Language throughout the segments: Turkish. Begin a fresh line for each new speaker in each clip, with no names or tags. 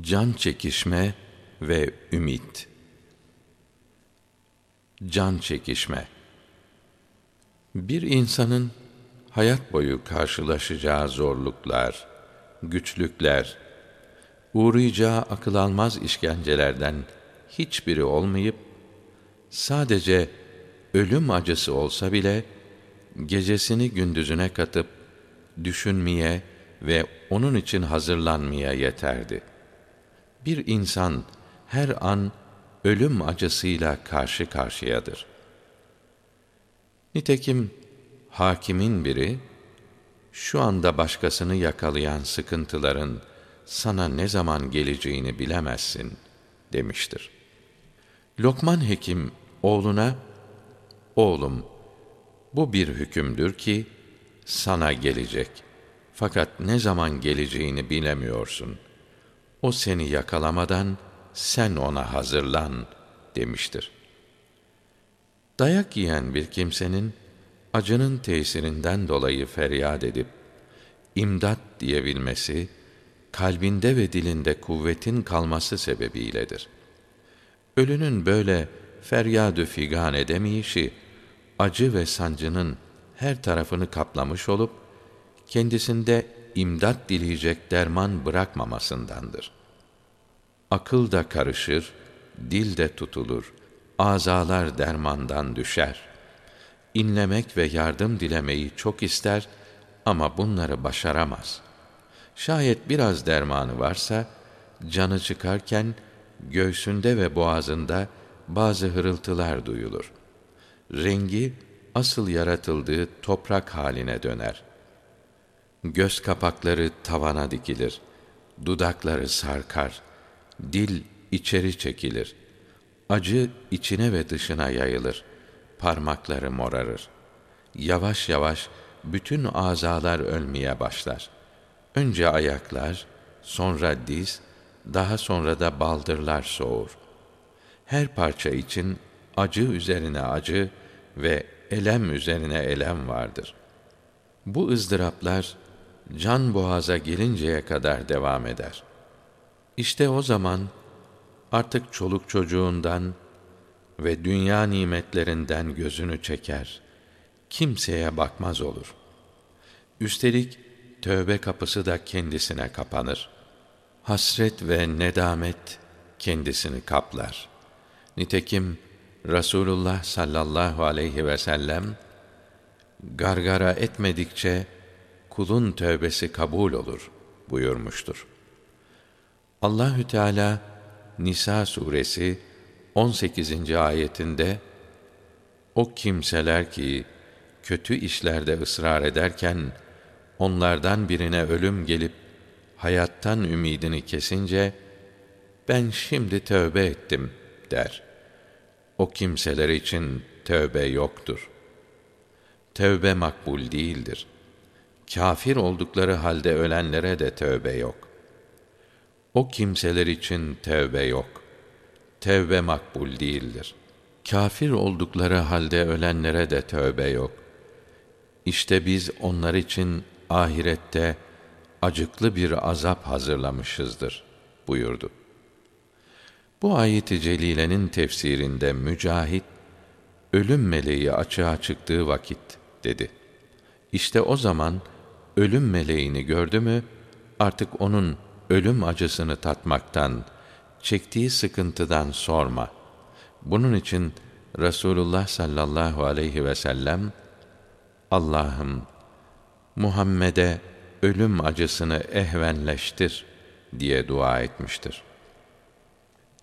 Can çekişme ve ümit. Can çekişme. Bir insanın hayat boyu karşılaşacağı zorluklar, güçlükler, uğrayacağı akıl almaz işkencelerden hiçbiri olmayıp sadece ölüm acısı olsa bile gecesini gündüzüne katıp düşünmeye ve onun için hazırlanmaya yeterdi.'' Bir insan her an ölüm acısıyla karşı karşıyadır. Nitekim hakimin biri şu anda başkasını yakalayan sıkıntıların sana ne zaman geleceğini bilemezsin demiştir. Lokman Hekim oğluna oğlum bu bir hükümdür ki sana gelecek. Fakat ne zaman geleceğini bilemiyorsun.'' O seni yakalamadan sen ona hazırlan demiştir. Dayak yiyen bir kimsenin acının tesirinden dolayı feryat edip imdat diyebilmesi kalbinde ve dilinde kuvvetin kalması sebebiyledir. Ölünün böyle feryadü figan edemeyişi acı ve sancının her tarafını kaplamış olup kendisinde imdat dileyecek derman bırakmamasındandır. Akıl da karışır, dil de tutulur, azalar dermandan düşer. İnlemek ve yardım dilemeyi çok ister ama bunları başaramaz. Şayet biraz dermanı varsa, canı çıkarken göğsünde ve boğazında bazı hırıltılar duyulur. Rengi asıl yaratıldığı toprak haline döner. Göz kapakları tavana dikilir. Dudakları sarkar. Dil içeri çekilir. Acı içine ve dışına yayılır. Parmakları morarır. Yavaş yavaş bütün azalar ölmeye başlar. Önce ayaklar, sonra diz, daha sonra da baldırlar soğur. Her parça için acı üzerine acı ve elem üzerine elem vardır. Bu ızdıraplar can boğaza gelinceye kadar devam eder. İşte o zaman artık çoluk çocuğundan ve dünya nimetlerinden gözünü çeker. Kimseye bakmaz olur. Üstelik tövbe kapısı da kendisine kapanır. Hasret ve nedamet kendisini kaplar. Nitekim Rasulullah sallallahu aleyhi ve sellem gargara etmedikçe kulun tövbesi kabul olur buyurmuştur. Allahü Teala Nisa suresi 18. ayetinde o kimseler ki kötü işlerde ısrar ederken onlardan birine ölüm gelip hayattan ümidini kesince ben şimdi tövbe ettim der. O kimseler için tövbe yoktur. Tövbe makbul değildir.'' Kafir oldukları halde ölenlere de tövbe yok. O kimseler için tövbe yok. Tövbe makbul değildir. Kafir oldukları halde ölenlere de tövbe yok. İşte biz onlar için ahirette acıklı bir azap hazırlamışızdır buyurdu. Bu ayet-i celilenin tefsirinde Mücahit, ölüm meleği açığa çıktığı vakit dedi. İşte o zaman, ölüm meleğini gördü mü artık onun ölüm acısını tatmaktan, çektiği sıkıntıdan sorma. Bunun için Resulullah sallallahu aleyhi ve sellem Allah'ım Muhammed'e ölüm acısını ehvenleştir diye dua etmiştir.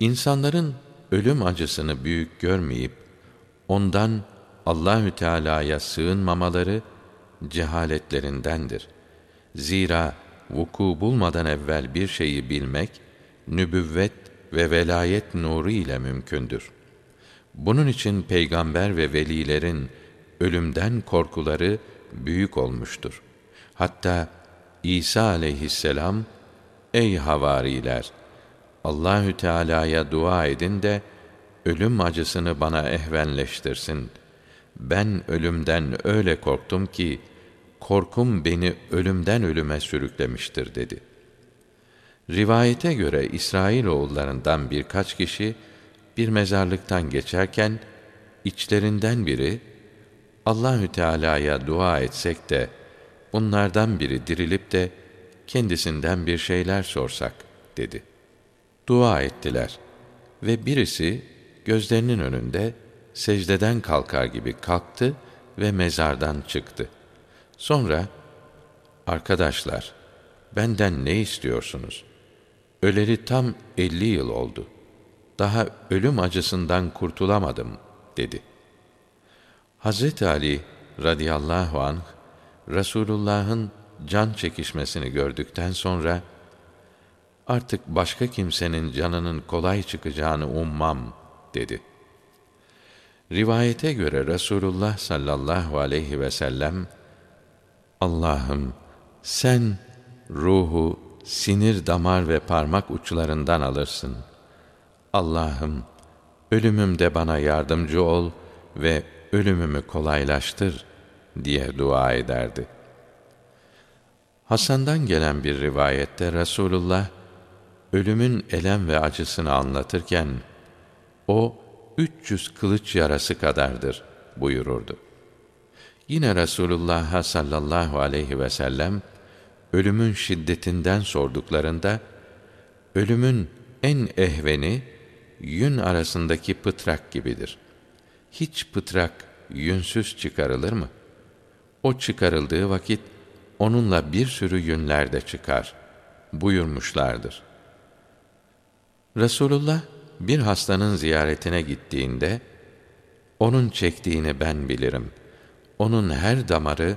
İnsanların ölüm acısını büyük görmeyip ondan Allahü Teala'ya sığınmamaları cehaletlerindendir. Zira vuku bulmadan evvel bir şeyi bilmek, nübüvvet ve velayet nuru ile mümkündür. Bunun için peygamber ve velilerin ölümden korkuları büyük olmuştur. Hatta İsa aleyhisselam, ey havariler, Allahü Teala'ya dua edin de ölüm acısını bana ehvenleştirsin.'' Ben ölümden öyle korktum ki korkum beni ölümden ölüme sürüklemiştir dedi. Rivayete göre İsrail oğullarından birkaç kişi bir mezarlıktan geçerken içlerinden biri Allahü Teala'ya dua etsek de bunlardan biri dirilip de kendisinden bir şeyler sorsak dedi. Dua ettiler ve birisi gözlerinin önünde secdeden kalkar gibi kalktı ve mezardan çıktı. Sonra arkadaşlar benden ne istiyorsunuz? Öleli tam elli yıl oldu. Daha ölüm acısından kurtulamadım dedi. Hazreti Ali radıyallahu anh Resulullah'ın can çekişmesini gördükten sonra artık başka kimsenin canının kolay çıkacağını ummam dedi. Rivayete göre Resulullah sallallahu aleyhi ve sellem Allah'ım sen ruhu sinir damar ve parmak uçlarından alırsın. Allah'ım ölümümde bana yardımcı ol ve ölümümü kolaylaştır diye dua ederdi. Hasan'dan gelen bir rivayette Resulullah ölümün elem ve acısını anlatırken o 300 kılıç yarası kadardır buyururdu. Yine Resulullah sallallahu aleyhi ve sellem ölümün şiddetinden sorduklarında ölümün en ehveni yün arasındaki pıtrak gibidir. Hiç pıtrak yünsüz çıkarılır mı? O çıkarıldığı vakit onunla bir sürü yünler de çıkar buyurmuşlardır. Resulullah bir hastanın ziyaretine gittiğinde onun çektiğini ben bilirim. Onun her damarı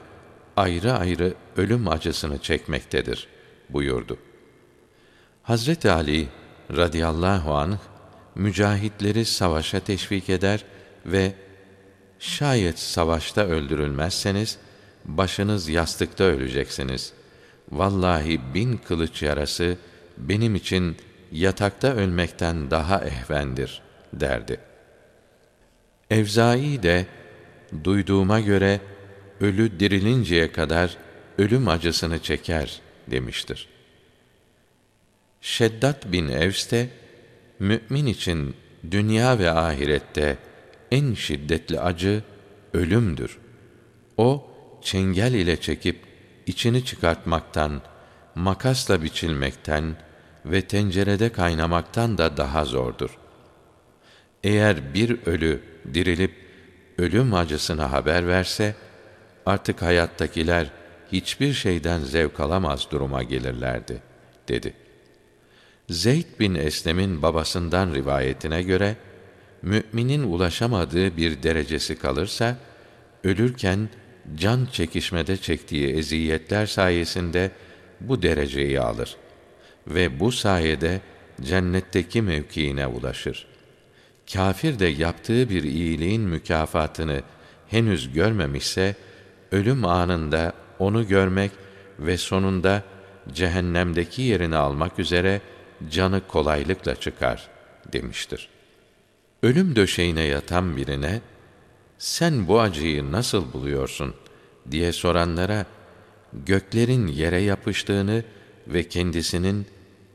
ayrı ayrı ölüm acısını çekmektedir buyurdu. Hazreti Ali radıyallahu anh mücahitleri savaşa teşvik eder ve şayet savaşta öldürülmezseniz başınız yastıkta öleceksiniz. Vallahi bin kılıç yarası benim için yatakta ölmekten daha ehvendir derdi. Evzai de duyduğuma göre ölü dirilinceye kadar ölüm acısını çeker demiştir. Şeddat bin Evs de mümin için dünya ve ahirette en şiddetli acı ölümdür. O çengel ile çekip içini çıkartmaktan, makasla biçilmekten ve tencerede kaynamaktan da daha zordur. Eğer bir ölü dirilip ölüm acısını haber verse, artık hayattakiler hiçbir şeyden zevk alamaz duruma gelirlerdi, dedi. Zeyd bin Eslem'in babasından rivayetine göre, müminin ulaşamadığı bir derecesi kalırsa, ölürken can çekişmede çektiği eziyetler sayesinde bu dereceyi alır ve bu sayede cennetteki mevkiine ulaşır. Kafir de yaptığı bir iyiliğin mükafatını henüz görmemişse, ölüm anında onu görmek ve sonunda cehennemdeki yerini almak üzere canı kolaylıkla çıkar demiştir. Ölüm döşeğine yatan birine sen bu acıyı nasıl buluyorsun diye soranlara göklerin yere yapıştığını ve kendisinin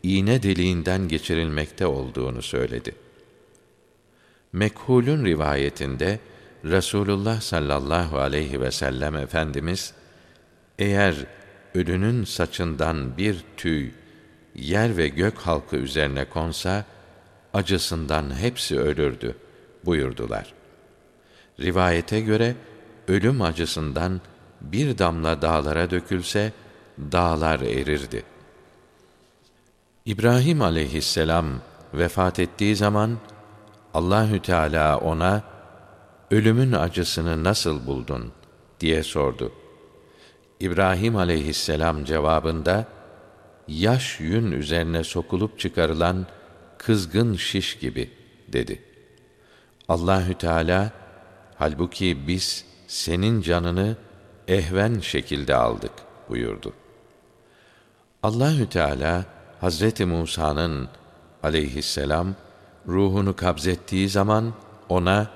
iğne deliğinden geçirilmekte olduğunu söyledi. Mekhulün rivayetinde Resulullah sallallahu aleyhi ve sellem Efendimiz eğer ölünün saçından bir tüy yer ve gök halkı üzerine konsa acısından hepsi ölürdü buyurdular. Rivayete göre ölüm acısından bir damla dağlara dökülse dağlar erirdi. İbrahim aleyhisselam vefat ettiği zaman Allahü Teala ona ölümün acısını nasıl buldun diye sordu. İbrahim aleyhisselam cevabında yaş yün üzerine sokulup çıkarılan kızgın şiş gibi dedi. Allahü Teala halbuki biz senin canını ehven şekilde aldık buyurdu. Allahü Teala Hazreti Musa'nın aleyhisselam ruhunu kabzettiği zaman ona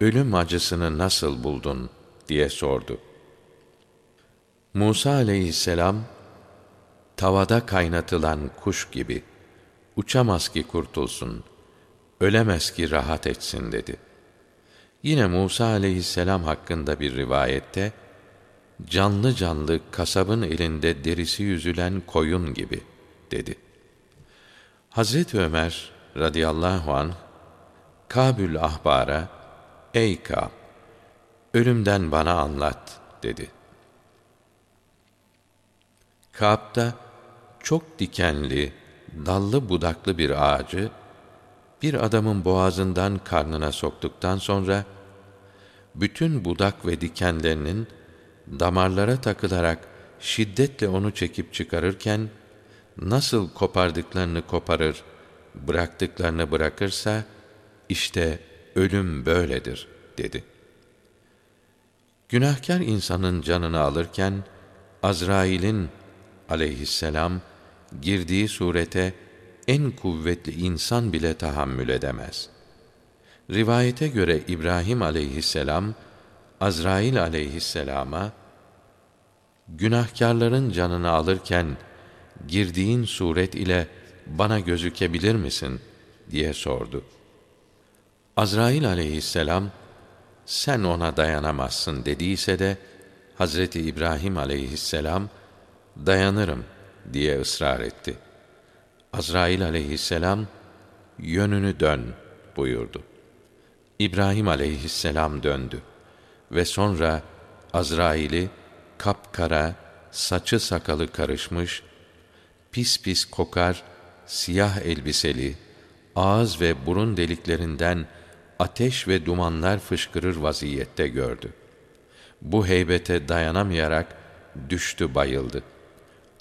ölüm acısını nasıl buldun diye sordu. Musa aleyhisselam tavada kaynatılan kuş gibi uçamaz ki kurtulsun, ölemez ki rahat etsin dedi. Yine Musa aleyhisselam hakkında bir rivayette canlı canlı kasabın elinde derisi yüzülen koyun gibi dedi. Hazreti Ömer radıyallahu an Kabül ahbara ey Kab ölümden bana anlat dedi. Kab'da çok dikenli, dallı budaklı bir ağacı bir adamın boğazından karnına soktuktan sonra bütün budak ve dikenlerinin damarlara takılarak şiddetle onu çekip çıkarırken nasıl kopardıklarını koparır, bıraktıklarını bırakırsa işte ölüm böyledir dedi. Günahkar insanın canını alırken Azrail'in aleyhisselam girdiği surete en kuvvetli insan bile tahammül edemez. Rivayete göre İbrahim aleyhisselam Azrail aleyhisselama günahkarların canını alırken girdiğin suret ile bana gözükebilir misin diye sordu. Azrail aleyhisselam sen ona dayanamazsın dediyse de Hazreti İbrahim aleyhisselam dayanırım diye ısrar etti. Azrail aleyhisselam yönünü dön buyurdu. İbrahim aleyhisselam döndü ve sonra Azrail'i kapkara, saçı sakalı karışmış, pis pis kokar, siyah elbiseli, ağız ve burun deliklerinden ateş ve dumanlar fışkırır vaziyette gördü. Bu heybete dayanamayarak düştü bayıldı.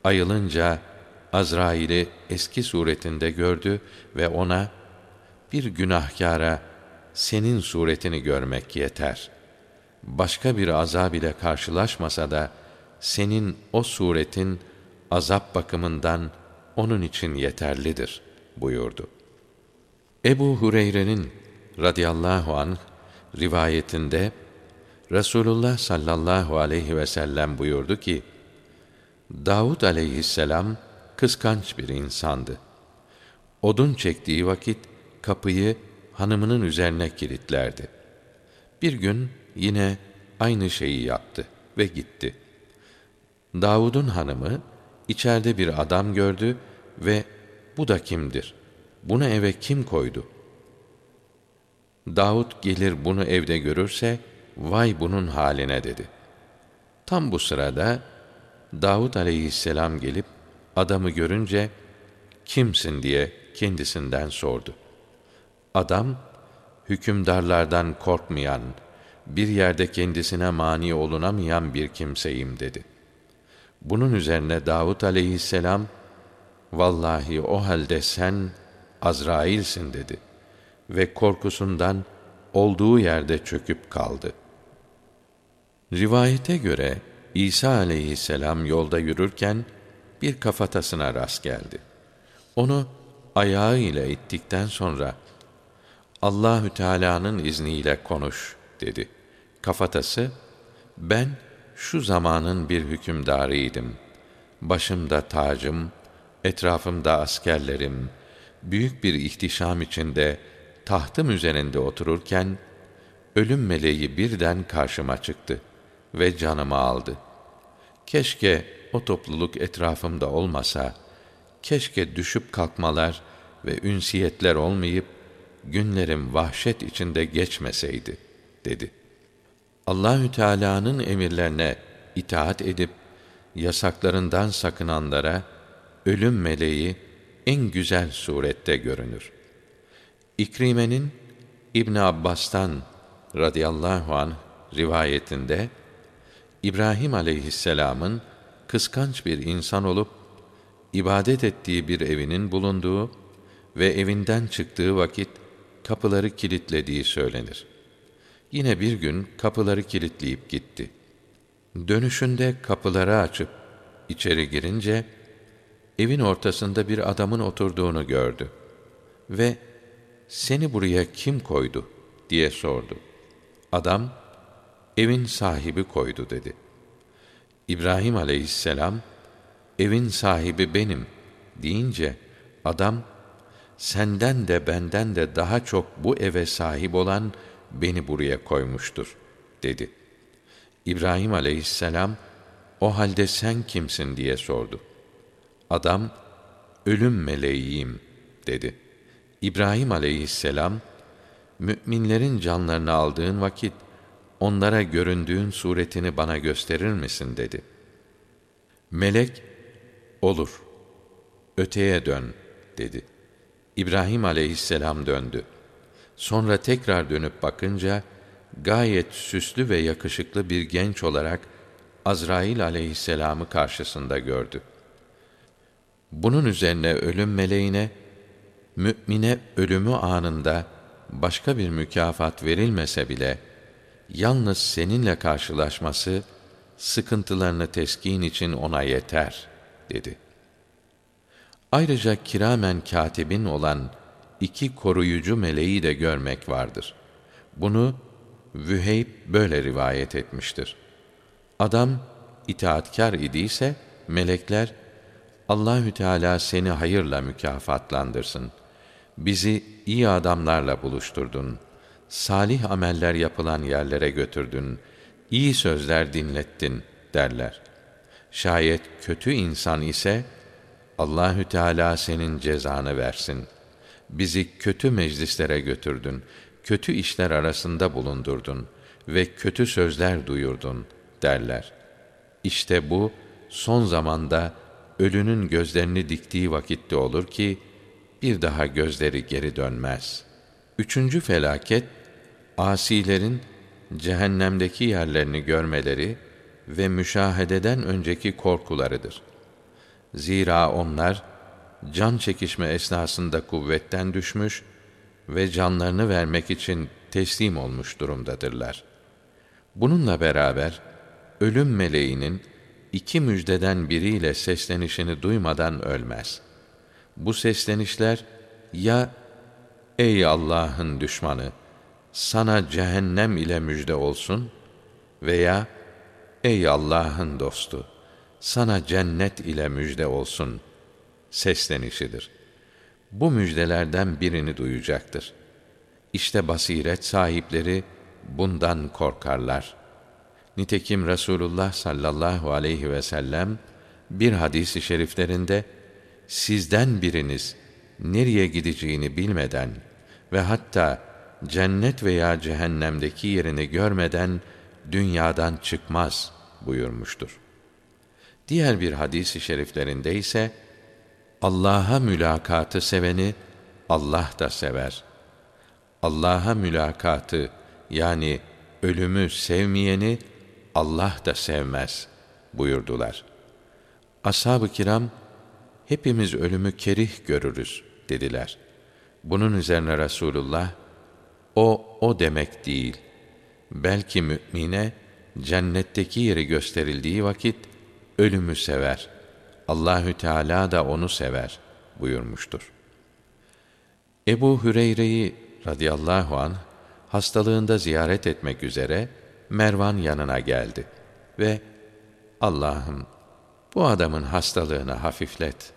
Ayılınca Azrail'i eski suretinde gördü ve ona bir günahkara senin suretini görmek yeter. Başka bir azab ile karşılaşmasa da senin o suretin azap bakımından onun için yeterlidir buyurdu. Ebu Hureyre'nin radıyallahu anh rivayetinde Resulullah sallallahu aleyhi ve sellem buyurdu ki Davud aleyhisselam kıskanç bir insandı. Odun çektiği vakit kapıyı hanımının üzerine kilitlerdi. Bir gün yine aynı şeyi yaptı ve gitti. Davud'un hanımı içeride bir adam gördü ve bu da kimdir? Bunu eve kim koydu? Davud gelir bunu evde görürse vay bunun haline dedi. Tam bu sırada Davud aleyhisselam gelip adamı görünce kimsin diye kendisinden sordu. Adam hükümdarlardan korkmayan, bir yerde kendisine mani olunamayan bir kimseyim dedi. Bunun üzerine Davud aleyhisselam, vallahi o halde sen Azrail'sin dedi ve korkusundan olduğu yerde çöküp kaldı. Rivayete göre İsa aleyhisselam yolda yürürken bir kafatasına rast geldi. Onu ayağı ile ittikten sonra Allahü Teala'nın izniyle konuş dedi. Kafatası ben şu zamanın bir hükümdarıydım. Başımda tacım, etrafımda askerlerim, büyük bir ihtişam içinde tahtım üzerinde otururken ölüm meleği birden karşıma çıktı ve canımı aldı. Keşke o topluluk etrafımda olmasa, keşke düşüp kalkmalar ve ünsiyetler olmayıp günlerim vahşet içinde geçmeseydi dedi. Allahü Teala'nın emirlerine itaat edip yasaklarından sakınanlara ölüm meleği en güzel surette görünür. İkrime'nin İbn Abbas'tan radıyallahu an rivayetinde İbrahim aleyhisselam'ın kıskanç bir insan olup ibadet ettiği bir evinin bulunduğu ve evinden çıktığı vakit kapıları kilitlediği söylenir. Yine bir gün kapıları kilitleyip gitti. Dönüşünde kapıları açıp içeri girince evin ortasında bir adamın oturduğunu gördü ve seni buraya kim koydu diye sordu. Adam evin sahibi koydu dedi. İbrahim aleyhisselam evin sahibi benim deyince adam senden de benden de daha çok bu eve sahip olan beni buraya koymuştur dedi. İbrahim aleyhisselam o halde sen kimsin diye sordu. Adam ölüm meleğiyim dedi. İbrahim aleyhisselam müminlerin canlarını aldığın vakit onlara göründüğün suretini bana gösterir misin dedi. Melek olur. Öteye dön dedi. İbrahim aleyhisselam döndü. Sonra tekrar dönüp bakınca gayet süslü ve yakışıklı bir genç olarak Azrail aleyhisselamı karşısında gördü. Bunun üzerine ölüm meleğine mümine ölümü anında başka bir mükafat verilmese bile yalnız seninle karşılaşması sıkıntılarını teskin için ona yeter dedi. Ayrıca kiramen katibin olan iki koruyucu meleği de görmek vardır. Bunu Vüheyb böyle rivayet etmiştir. Adam itaatkar idiyse melekler Allahü Teala seni hayırla mükafatlandırsın. Bizi iyi adamlarla buluşturdun. Salih ameller yapılan yerlere götürdün. iyi sözler dinlettin derler. Şayet kötü insan ise Allahü Teala senin cezanı versin. Bizi kötü meclislere götürdün. Kötü işler arasında bulundurdun ve kötü sözler duyurdun derler. İşte bu son zamanda ölünün gözlerini diktiği vakitte olur ki bir daha gözleri geri dönmez. Üçüncü felaket asilerin cehennemdeki yerlerini görmeleri ve müşahededen önceki korkularıdır. Zira onlar can çekişme esnasında kuvvetten düşmüş ve canlarını vermek için teslim olmuş durumdadırlar. Bununla beraber ölüm meleğinin iki müjdeden biriyle seslenişini duymadan ölmez. Bu seslenişler ya ey Allah'ın düşmanı sana cehennem ile müjde olsun veya ey Allah'ın dostu sana cennet ile müjde olsun seslenişidir. Bu müjdelerden birini duyacaktır. İşte basiret sahipleri bundan korkarlar.'' Nitekim Resulullah sallallahu aleyhi ve sellem bir hadisi şeriflerinde sizden biriniz nereye gideceğini bilmeden ve hatta cennet veya cehennemdeki yerini görmeden dünyadan çıkmaz buyurmuştur. Diğer bir hadisi şeriflerinde ise Allah'a mülakatı seveni Allah da sever. Allah'a mülakatı yani ölümü sevmeyeni Allah da sevmez buyurdular. Ashab-ı kiram hepimiz ölümü kerih görürüz dediler. Bunun üzerine Resulullah o o demek değil. Belki mümine cennetteki yeri gösterildiği vakit ölümü sever. Allahü Teala da onu sever buyurmuştur. Ebu Hüreyre'yi radıyallahu an hastalığında ziyaret etmek üzere Mervan yanına geldi ve Allah'ım bu adamın hastalığını hafiflet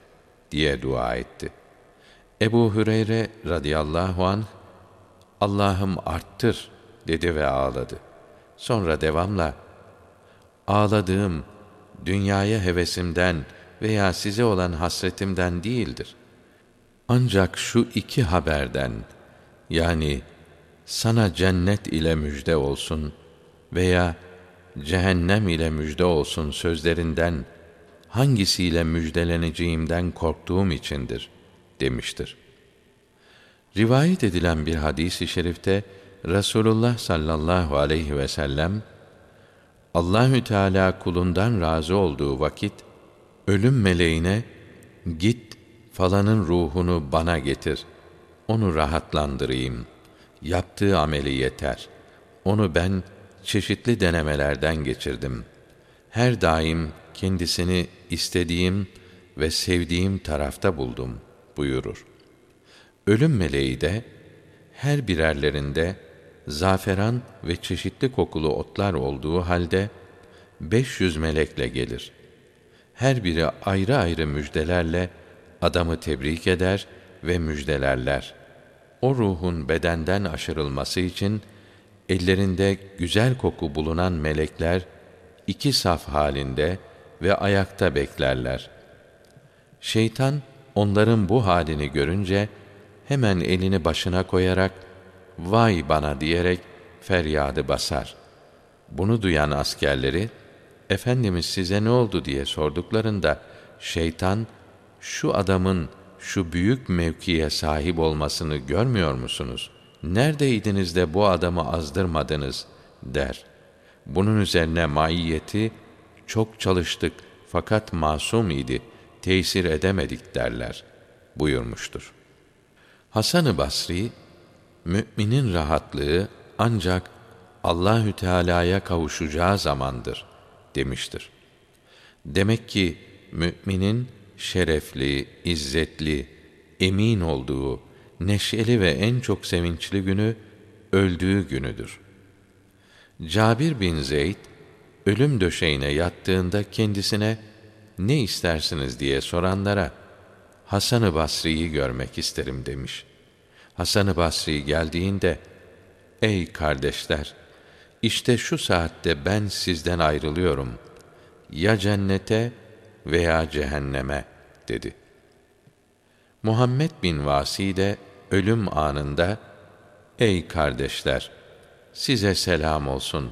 diye dua etti. Ebu Hüreyre radıyallahu an Allah'ım arttır dedi ve ağladı. Sonra devamla ağladığım dünyaya hevesimden veya size olan hasretimden değildir. Ancak şu iki haberden yani sana cennet ile müjde olsun.'' veya cehennem ile müjde olsun sözlerinden hangisiyle müjdeleneceğimden korktuğum içindir demiştir. Rivayet edilen bir hadis-i şerifte Resulullah sallallahu aleyhi ve sellem Allahü Teala kulundan razı olduğu vakit ölüm meleğine git falanın ruhunu bana getir. Onu rahatlandırayım. Yaptığı ameli yeter. Onu ben çeşitli denemelerden geçirdim. Her daim kendisini istediğim ve sevdiğim tarafta buldum buyurur. Ölüm meleği de her birerlerinde zaferan ve çeşitli kokulu otlar olduğu halde 500 melekle gelir. Her biri ayrı ayrı müjdelerle adamı tebrik eder ve müjdelerler. O ruhun bedenden aşırılması için ellerinde güzel koku bulunan melekler iki saf halinde ve ayakta beklerler. Şeytan onların bu halini görünce hemen elini başına koyarak vay bana diyerek feryadı basar. Bunu duyan askerleri Efendimiz size ne oldu diye sorduklarında şeytan şu adamın şu büyük mevkiye sahip olmasını görmüyor musunuz? Neredeydiniz de bu adamı azdırmadınız der. Bunun üzerine maiyeti çok çalıştık fakat masum idi, tesir edemedik derler buyurmuştur. Hasan-ı Basri müminin rahatlığı ancak Allahü Teala'ya kavuşacağı zamandır demiştir. Demek ki müminin şerefli, izzetli, emin olduğu, neşeli ve en çok sevinçli günü öldüğü günüdür. Cabir bin Zeyd ölüm döşeğine yattığında kendisine ne istersiniz diye soranlara Hasan-ı Basri'yi görmek isterim demiş. Hasan-ı Basri geldiğinde ey kardeşler işte şu saatte ben sizden ayrılıyorum. Ya cennete veya cehenneme dedi. Muhammed bin Vasi de ölüm anında ey kardeşler size selam olsun.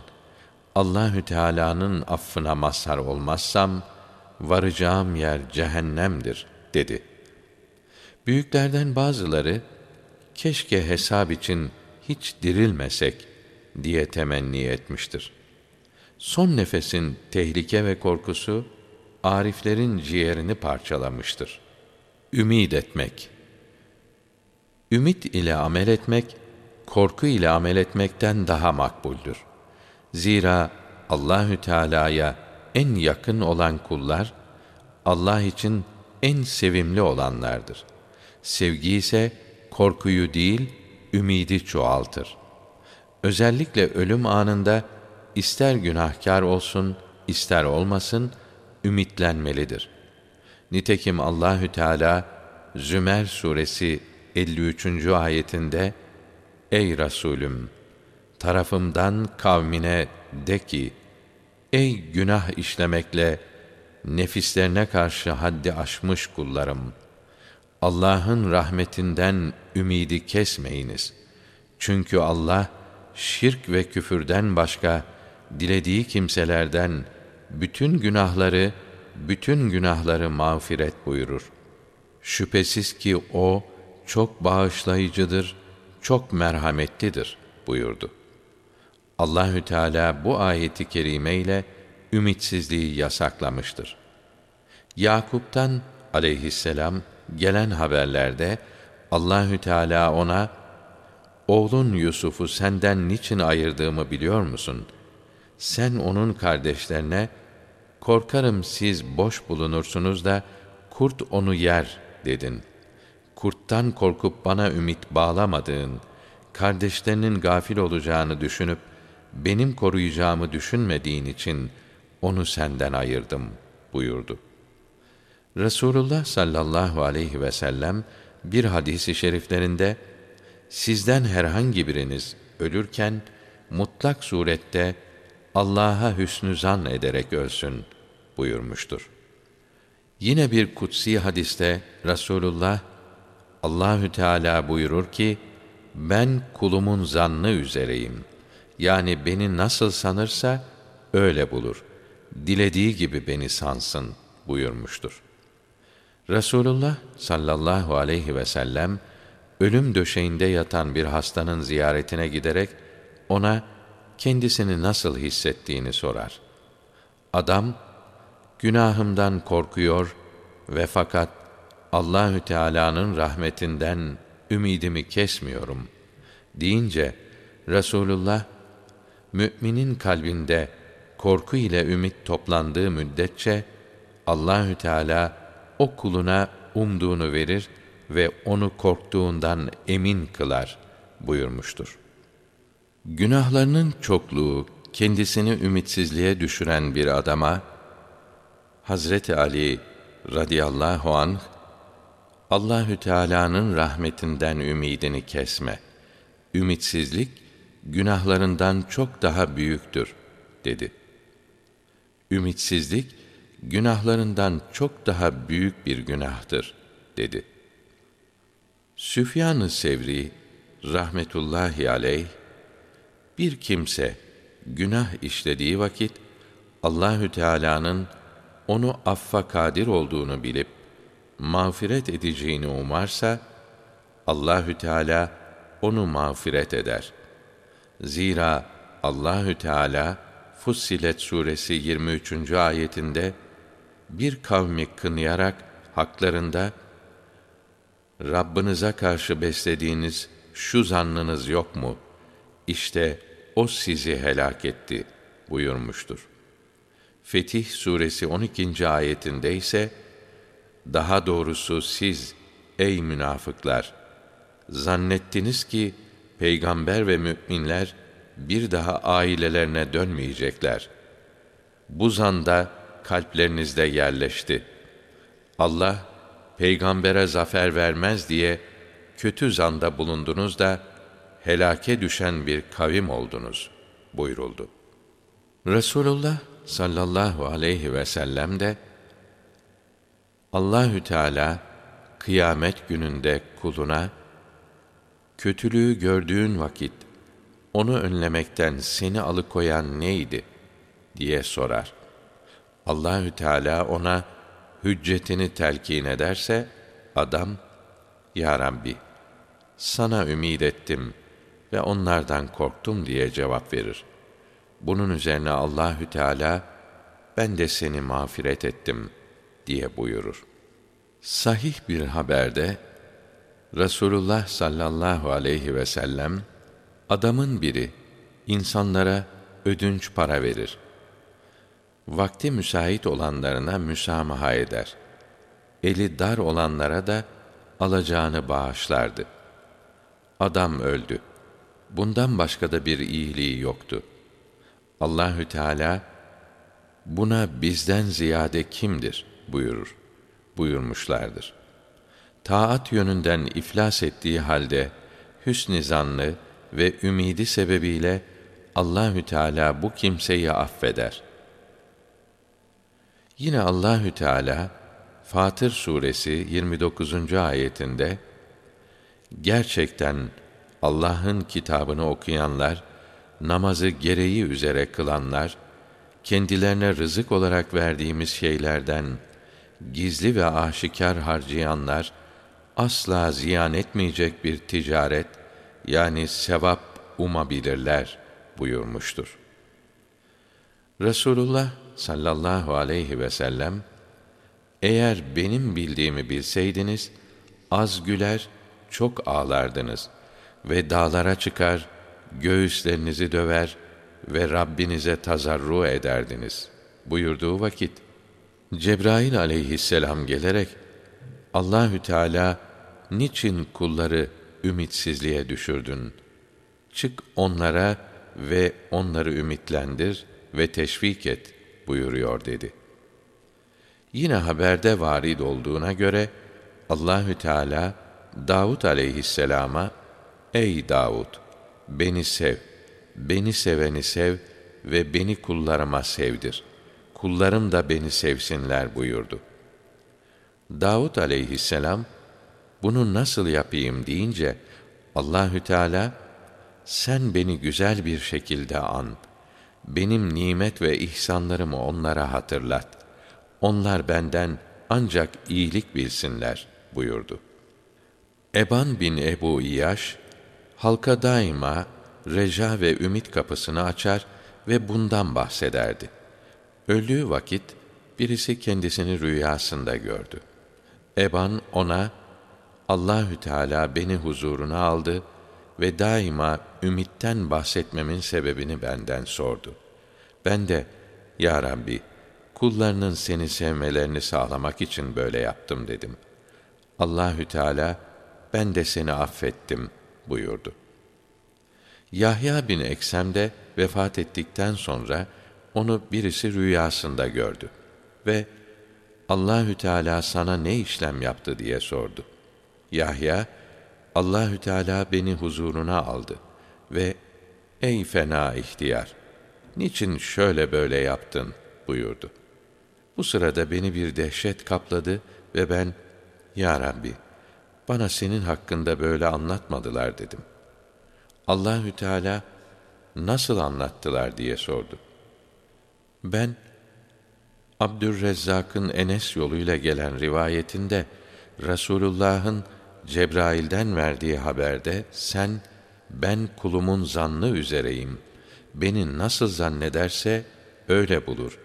Allahü Teala'nın affına mazhar olmazsam varacağım yer cehennemdir dedi. Büyüklerden bazıları keşke hesap için hiç dirilmesek diye temenni etmiştir. Son nefesin tehlike ve korkusu ariflerin ciğerini parçalamıştır. Ümid etmek Ümit ile amel etmek, korku ile amel etmekten daha makbuldür. Zira Allahü Teala'ya en yakın olan kullar Allah için en sevimli olanlardır. Sevgi ise korkuyu değil, ümidi çoğaltır. Özellikle ölüm anında ister günahkar olsun, ister olmasın, ümitlenmelidir. Nitekim Allahü Teala Zümer suresi 53. ayetinde Ey Resulüm tarafımdan kavmine de ki ey günah işlemekle nefislerine karşı haddi aşmış kullarım Allah'ın rahmetinden ümidi kesmeyiniz. Çünkü Allah şirk ve küfürden başka dilediği kimselerden bütün günahları bütün günahları mağfiret buyurur. Şüphesiz ki o çok bağışlayıcıdır, çok merhametlidir buyurdu. Allahü Teala bu ayeti kerime ile ümitsizliği yasaklamıştır. Yakup'tan aleyhisselam gelen haberlerde Allahü Teala ona Oğlun Yusuf'u senden niçin ayırdığımı biliyor musun? Sen onun kardeşlerine korkarım siz boş bulunursunuz da kurt onu yer dedin. Kurttan korkup bana ümit bağlamadığın, kardeşlerinin gafil olacağını düşünüp benim koruyacağımı düşünmediğin için onu senden ayırdım buyurdu. Resulullah sallallahu aleyhi ve sellem bir hadisi şeriflerinde sizden herhangi biriniz ölürken mutlak surette Allah'a hüsnü zan ederek ölsün buyurmuştur. Yine bir kutsi hadiste Resulullah Allahü Teala buyurur ki ben kulumun zannı üzereyim. Yani beni nasıl sanırsa öyle bulur. Dilediği gibi beni sansın buyurmuştur. Resulullah sallallahu aleyhi ve sellem ölüm döşeğinde yatan bir hastanın ziyaretine giderek ona kendisini nasıl hissettiğini sorar. Adam günahımdan korkuyor ve fakat Allahü Teala'nın rahmetinden ümidimi kesmiyorum deyince Resulullah müminin kalbinde korku ile ümit toplandığı müddetçe Allahü Teala o kuluna umduğunu verir ve onu korktuğundan emin kılar buyurmuştur. Günahlarının çokluğu kendisini ümitsizliğe düşüren bir adama Hazreti Ali radıyallahu anh Allahü Teala'nın rahmetinden ümidini kesme. Ümitsizlik günahlarından çok daha büyüktür dedi. Ümitsizlik günahlarından çok daha büyük bir günahtır dedi. Süfyan-ı Sevri rahmetullahi aleyh bir kimse günah işlediği vakit Allahü Teala'nın onu affa kadir olduğunu bilip mağfiret edeceğini umarsa Allahü Teala onu mağfiret eder. Zira Allahü Teala Fussilet suresi 23. ayetinde bir kavmi kınayarak haklarında Rabbinize karşı beslediğiniz şu zannınız yok mu? İşte o sizi helak etti buyurmuştur. Fetih suresi 12. ayetinde ise daha doğrusu siz ey münafıklar zannettiniz ki peygamber ve müminler bir daha ailelerine dönmeyecekler. Bu zanda kalplerinizde yerleşti. Allah peygambere zafer vermez diye kötü zanda bulundunuz da helake düşen bir kavim oldunuz buyuruldu. Resulullah sallallahu aleyhi ve sellem de Allahü Teala kıyamet gününde kuluna kötülüğü gördüğün vakit onu önlemekten seni alıkoyan neydi diye sorar. Allahü Teala ona hüccetini telkin ederse adam ya Rabbi sana ümid ettim ve onlardan korktum diye cevap verir. Bunun üzerine Allahü Teala ben de seni mağfiret ettim diye buyurur. Sahih bir haberde Resulullah sallallahu aleyhi ve sellem adamın biri insanlara ödünç para verir. Vakti müsait olanlarına müsamaha eder. Eli dar olanlara da alacağını bağışlardı. Adam öldü. Bundan başka da bir iyiliği yoktu. Allahü Teala buna bizden ziyade kimdir buyurur. Buyurmuşlardır. Taat yönünden iflas ettiği halde hüsn-i zannı ve ümidi sebebiyle Allahü Teala bu kimseyi affeder. Yine Allahü Teala Fatır suresi 29. ayetinde gerçekten Allah'ın kitabını okuyanlar, namazı gereği üzere kılanlar, kendilerine rızık olarak verdiğimiz şeylerden gizli ve aşikar harcayanlar asla ziyan etmeyecek bir ticaret yani sevap umabilirler buyurmuştur. Resulullah sallallahu aleyhi ve sellem eğer benim bildiğimi bilseydiniz az güler çok ağlardınız ve dağlara çıkar göğüslerinizi döver ve Rabbinize tazarru ederdiniz buyurduğu vakit Cebrail aleyhisselam gelerek Allahü Teala niçin kulları ümitsizliğe düşürdün? Çık onlara ve onları ümitlendir ve teşvik et buyuruyor dedi. Yine haberde varid olduğuna göre Allahü Teala Davud aleyhisselama Ey Davud beni sev beni seveni sev ve beni kullarıma sevdir. Kullarım da beni sevsinler buyurdu. Davud aleyhisselam bunu nasıl yapayım deyince Allahü Teala sen beni güzel bir şekilde an. Benim nimet ve ihsanlarımı onlara hatırlat. Onlar benden ancak iyilik bilsinler buyurdu. Eban bin Ebu İyaş halka daima reca ve ümit kapısını açar ve bundan bahsederdi. Öldüğü vakit birisi kendisini rüyasında gördü. Eban ona Allahü Teala beni huzuruna aldı ve daima ümitten bahsetmemin sebebini benden sordu. Ben de ya Rabbi kullarının seni sevmelerini sağlamak için böyle yaptım dedim. Allahü Teala ben de seni affettim buyurdu. Yahya bin Eksem de vefat ettikten sonra onu birisi rüyasında gördü ve Allahü Teala sana ne işlem yaptı diye sordu. Yahya Allahü Teala beni huzuruna aldı ve ey fena ihtiyar niçin şöyle böyle yaptın buyurdu. Bu sırada beni bir dehşet kapladı ve ben ya Rabbi bana senin hakkında böyle anlatmadılar dedim. Allahü Teala nasıl anlattılar diye sordu. Ben Abdürrezzak'ın Enes yoluyla gelen rivayetinde Resulullah'ın Cebrail'den verdiği haberde sen ben kulumun zannı üzereyim. Beni nasıl zannederse öyle bulur.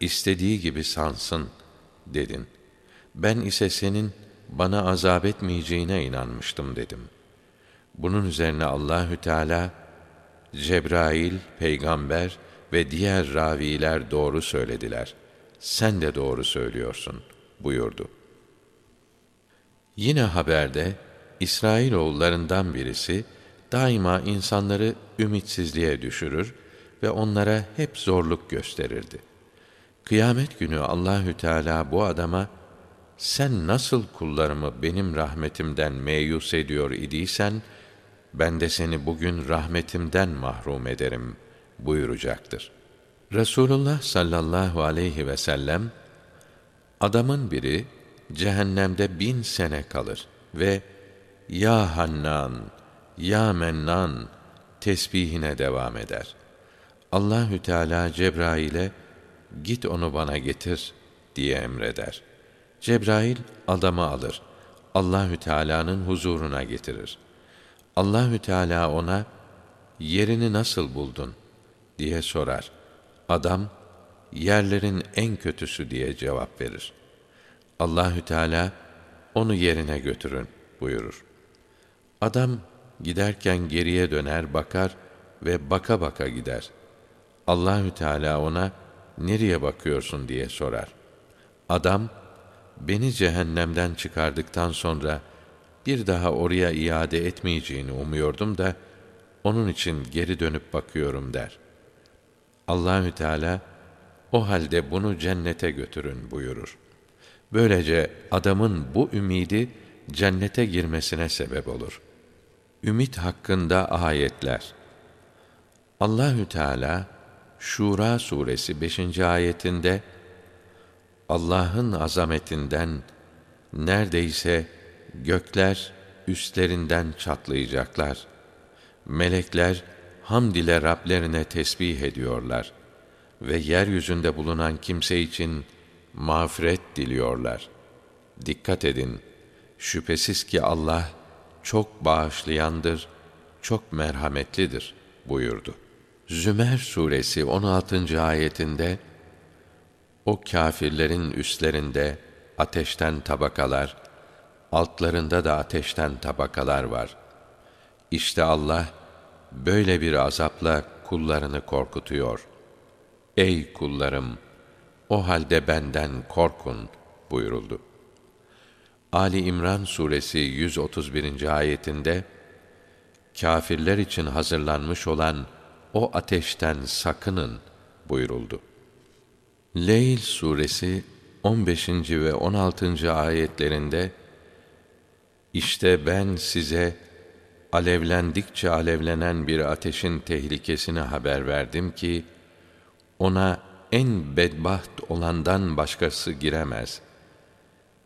İstediği gibi sansın dedin. Ben ise senin bana azap etmeyeceğine inanmıştım dedim. Bunun üzerine Allahü Teala Cebrail, peygamber ve diğer raviler doğru söylediler. Sen de doğru söylüyorsun buyurdu. Yine haberde İsrail oğullarından birisi daima insanları ümitsizliğe düşürür ve onlara hep zorluk gösterirdi. Kıyamet günü Allahü Teala bu adama sen nasıl kullarımı benim rahmetimden meyus ediyor idiysen ben de seni bugün rahmetimden mahrum ederim buyuracaktır. Resulullah sallallahu aleyhi ve sellem adamın biri cehennemde bin sene kalır ve ya Hannan, ya Mennan tesbihine devam eder. Allahü Teala Cebrail'e git onu bana getir diye emreder. Cebrail adamı alır. Allahü Teala'nın huzuruna getirir. Allahü Teala ona yerini nasıl buldun diye sorar. Adam yerlerin en kötüsü diye cevap verir. Allahü Teala onu yerine götürün buyurur. Adam giderken geriye döner bakar ve baka baka gider. Allahü Teala ona nereye bakıyorsun diye sorar. Adam beni cehennemden çıkardıktan sonra bir daha oraya iade etmeyeceğini umuyordum da onun için geri dönüp bakıyorum der. Allahü Teala o halde bunu cennete götürün buyurur. Böylece adamın bu ümidi cennete girmesine sebep olur. Ümit hakkında ayetler. Allahü Teala Şura suresi 5. ayetinde Allah'ın azametinden neredeyse gökler üstlerinden çatlayacaklar. Melekler hamd ile Rablerine tesbih ediyorlar ve yeryüzünde bulunan kimse için mağfiret diliyorlar. Dikkat edin, şüphesiz ki Allah çok bağışlayandır, çok merhametlidir buyurdu. Zümer suresi 16. ayetinde o kâfirlerin üstlerinde ateşten tabakalar, altlarında da ateşten tabakalar var. İşte Allah böyle bir azapla kullarını korkutuyor. Ey kullarım! O halde benden korkun buyuruldu. Ali İmran suresi 131. ayetinde kâfirler için hazırlanmış olan o ateşten sakının buyuruldu. Leyl suresi 15. ve 16. ayetlerinde işte ben size alevlendikçe alevlenen bir ateşin tehlikesini haber verdim ki ona en bedbaht olandan başkası giremez.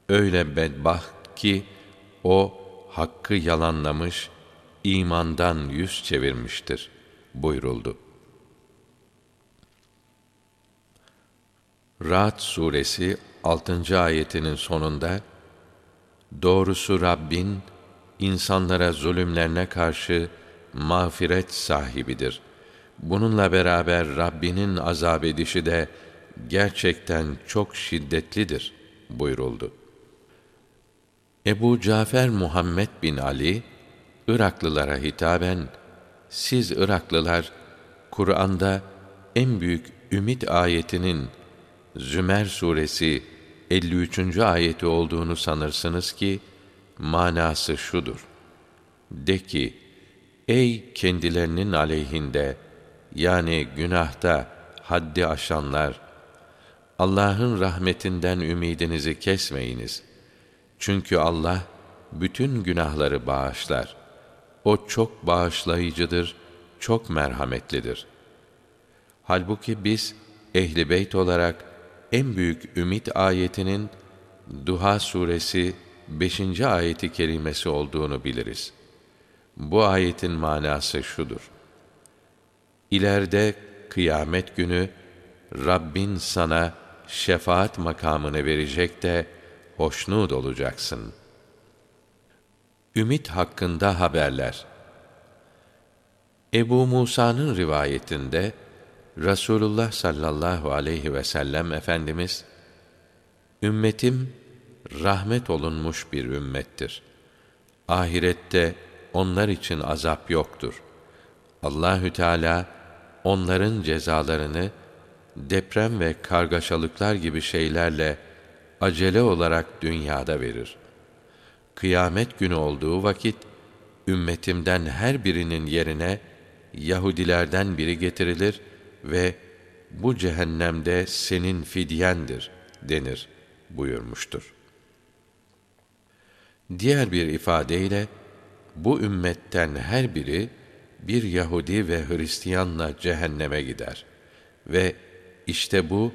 Öyle bedbaht ki o hakkı yalanlamış, imandan yüz çevirmiştir buyuruldu. Ra'd suresi 6. ayetinin sonunda Doğrusu Rabbin insanlara zulümlerine karşı mağfiret sahibidir. Bununla beraber Rabbinin azap edişi de gerçekten çok şiddetlidir buyuruldu. Ebu Cafer Muhammed bin Ali Iraklılara hitaben siz Iraklılar Kur'an'da en büyük ümit ayetinin Zümer suresi 53. ayeti olduğunu sanırsınız ki manası şudur. De ki ey kendilerinin aleyhinde yani günahta haddi aşanlar Allah'ın rahmetinden ümidinizi kesmeyiniz. Çünkü Allah bütün günahları bağışlar. O çok bağışlayıcıdır, çok merhametlidir. Halbuki biz ehli beyt olarak en büyük ümit ayetinin Duha suresi 5. ayeti kerimesi olduğunu biliriz. Bu ayetin manası şudur. İleride kıyamet günü Rabbin sana şefaat makamını verecek de hoşnut olacaksın. Ümit hakkında haberler. Ebu Musa'nın rivayetinde Rasulullah sallallahu aleyhi ve sellem efendimiz ümmetim rahmet olunmuş bir ümmettir. Ahirette onlar için azap yoktur. Allahü Teala onların cezalarını deprem ve kargaşalıklar gibi şeylerle acele olarak dünyada verir. Kıyamet günü olduğu vakit ümmetimden her birinin yerine Yahudilerden biri getirilir ve bu cehennemde senin fidyendir denir buyurmuştur. Diğer bir ifadeyle bu ümmetten her biri bir Yahudi ve Hristiyanla cehenneme gider ve işte bu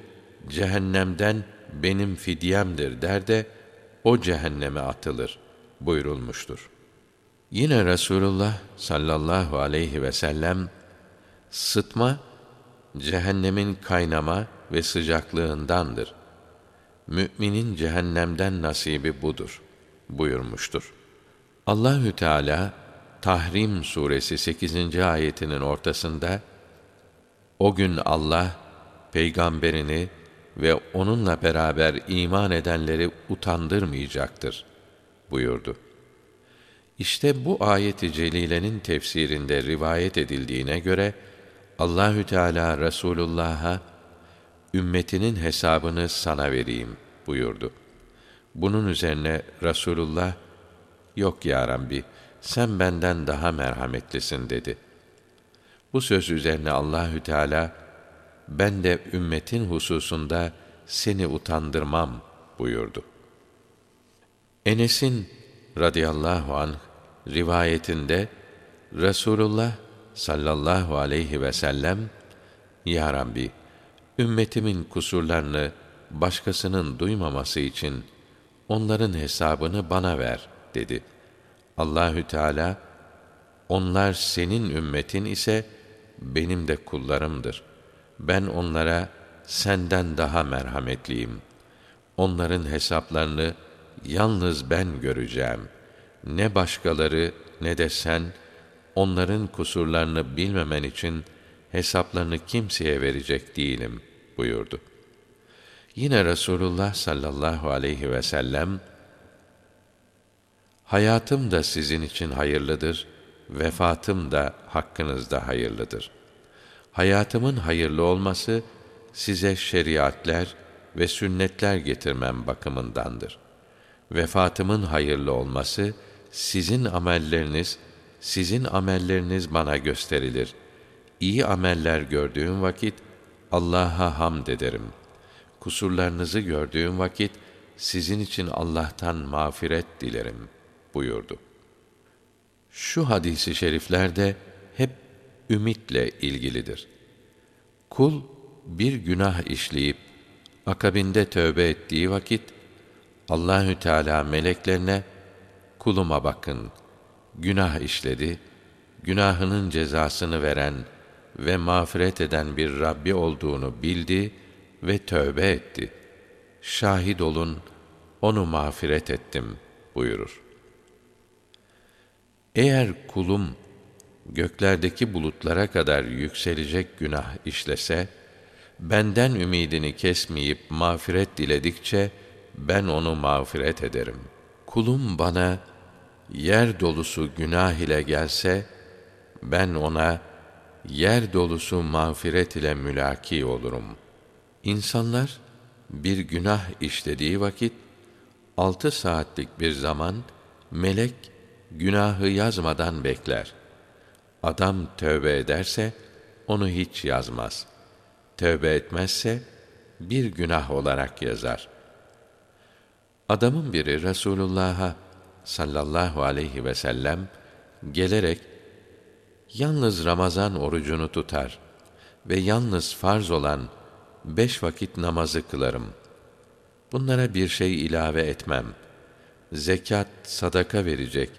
cehennemden benim fidyemdir der de o cehenneme atılır buyurulmuştur. Yine Resulullah sallallahu aleyhi ve sellem sıtma cehennemin kaynama ve sıcaklığındandır. Müminin cehennemden nasibi budur buyurmuştur. Allahü Teala Tahrim suresi 8. ayetinin ortasında o gün Allah peygamberini ve onunla beraber iman edenleri utandırmayacaktır buyurdu. İşte bu ayeti celilenin tefsirinde rivayet edildiğine göre Allahü Teala Resulullah'a ümmetinin hesabını sana vereyim buyurdu. Bunun üzerine Resulullah yok ya Rabbi sen benden daha merhametlisin dedi. Bu söz üzerine Allahü Teala ben de ümmetin hususunda seni utandırmam buyurdu. Enes'in radıyallahu anh rivayetinde Resulullah sallallahu aleyhi ve sellem Ya Rabbi ümmetimin kusurlarını başkasının duymaması için onların hesabını bana ver dedi. Allahü Teala onlar senin ümmetin ise benim de kullarımdır. Ben onlara senden daha merhametliyim. Onların hesaplarını yalnız ben göreceğim. Ne başkaları ne de sen onların kusurlarını bilmemen için hesaplarını kimseye verecek değilim buyurdu. Yine Resulullah sallallahu aleyhi ve sellem Hayatım da sizin için hayırlıdır, vefatım da hakkınızda hayırlıdır. Hayatımın hayırlı olması size şeriatler ve sünnetler getirmem bakımındandır. Vefatımın hayırlı olması sizin amelleriniz sizin amelleriniz bana gösterilir. İyi ameller gördüğüm vakit Allah'a hamd ederim. Kusurlarınızı gördüğüm vakit sizin için Allah'tan mağfiret dilerim buyurdu. Şu hadisi şerifler de hep ümitle ilgilidir. Kul bir günah işleyip akabinde tövbe ettiği vakit Allahü Teala meleklerine kuluma bakın günah işledi, günahının cezasını veren ve mağfiret eden bir Rabbi olduğunu bildi ve tövbe etti. Şahit olun, onu mağfiret ettim buyurur. Eğer kulum göklerdeki bulutlara kadar yükselecek günah işlese, benden ümidini kesmeyip mağfiret diledikçe ben onu mağfiret ederim. Kulum bana yer dolusu günah ile gelse, ben ona yer dolusu mağfiret ile mülaki olurum. İnsanlar bir günah işlediği vakit altı saatlik bir zaman melek günahı yazmadan bekler. Adam tövbe ederse onu hiç yazmaz. Tövbe etmezse bir günah olarak yazar. Adamın biri Resulullah'a sallallahu aleyhi ve sellem gelerek yalnız Ramazan orucunu tutar ve yalnız farz olan beş vakit namazı kılarım. Bunlara bir şey ilave etmem. Zekat, sadaka verecek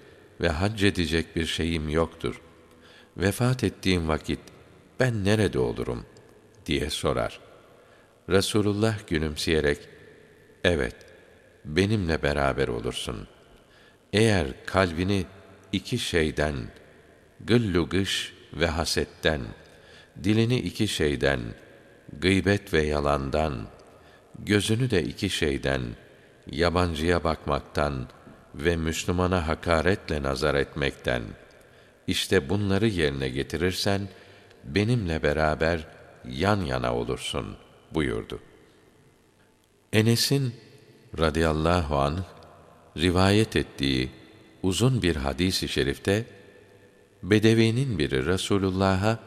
ve hac edecek bir şeyim yoktur. Vefat ettiğim vakit ben nerede olurum diye sorar. Resulullah gülümseyerek, evet, benimle beraber olursun. Eğer kalbini iki şeyden, gıllu gış ve hasetten, dilini iki şeyden, gıybet ve yalandan, gözünü de iki şeyden, yabancıya bakmaktan ve Müslümana hakaretle nazar etmekten, işte bunları yerine getirirsen, benimle beraber yan yana olursun buyurdu. Enes'in radıyallahu anh rivayet ettiği uzun bir hadis-i şerifte Bedevinin biri Resulullah'a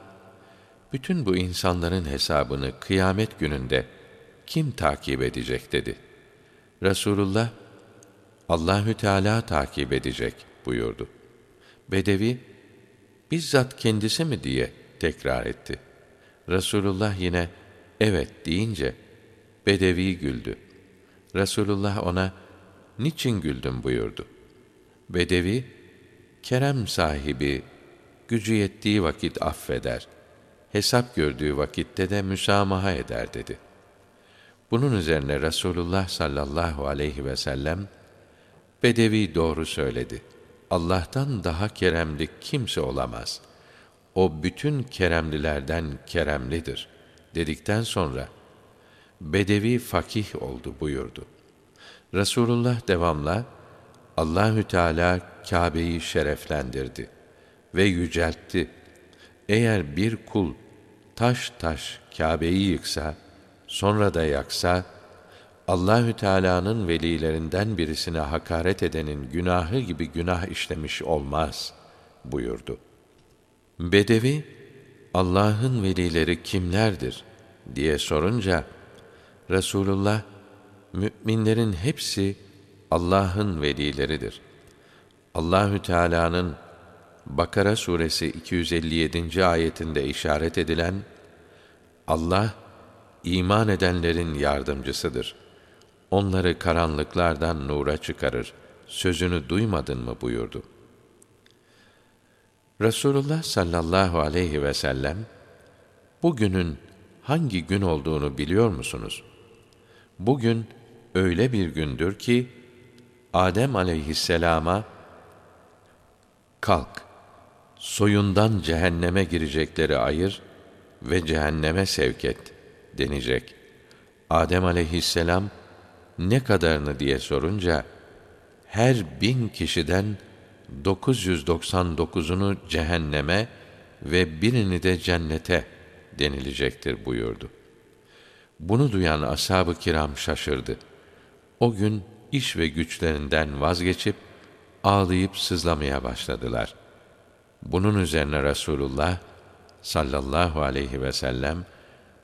bütün bu insanların hesabını kıyamet gününde kim takip edecek dedi. Resulullah Allahü Teala takip edecek buyurdu. Bedevi bizzat kendisi mi diye tekrar etti. Resulullah yine evet deyince Bedevi güldü. Resulullah ona niçin güldün buyurdu. Bedevi kerem sahibi gücü yettiği vakit affeder. Hesap gördüğü vakitte de müsamaha eder dedi. Bunun üzerine Resulullah sallallahu aleyhi ve sellem Bedevi doğru söyledi. Allah'tan daha keremli kimse olamaz. O bütün keremlilerden keremlidir dedikten sonra Bedevi fakih oldu buyurdu. Resulullah devamla Allahü Teala Kâbe'yi şereflendirdi ve yüceltti. Eğer bir kul taş taş Kâbe'yi yıksa, sonra da yaksa, Allahü Teala'nın velilerinden birisine hakaret edenin günahı gibi günah işlemiş olmaz buyurdu. Bedevi Allah'ın velileri kimlerdir diye sorunca Resulullah müminlerin hepsi Allah'ın velileridir. Allahü Teala'nın Bakara suresi 257. ayetinde işaret edilen Allah iman edenlerin yardımcısıdır. Onları karanlıklardan nura çıkarır. Sözünü duymadın mı buyurdu. Resulullah sallallahu aleyhi ve sellem bugünün hangi gün olduğunu biliyor musunuz? Bugün öyle bir gündür ki Adem aleyhisselama kalk soyundan cehenneme girecekleri ayır ve cehenneme sevk et denecek. Adem aleyhisselam ne kadarını diye sorunca her bin kişiden 999'unu cehenneme ve birini de cennete denilecektir buyurdu. Bunu duyan ashab-ı kiram şaşırdı. O gün iş ve güçlerinden vazgeçip ağlayıp sızlamaya başladılar. Bunun üzerine Resulullah sallallahu aleyhi ve sellem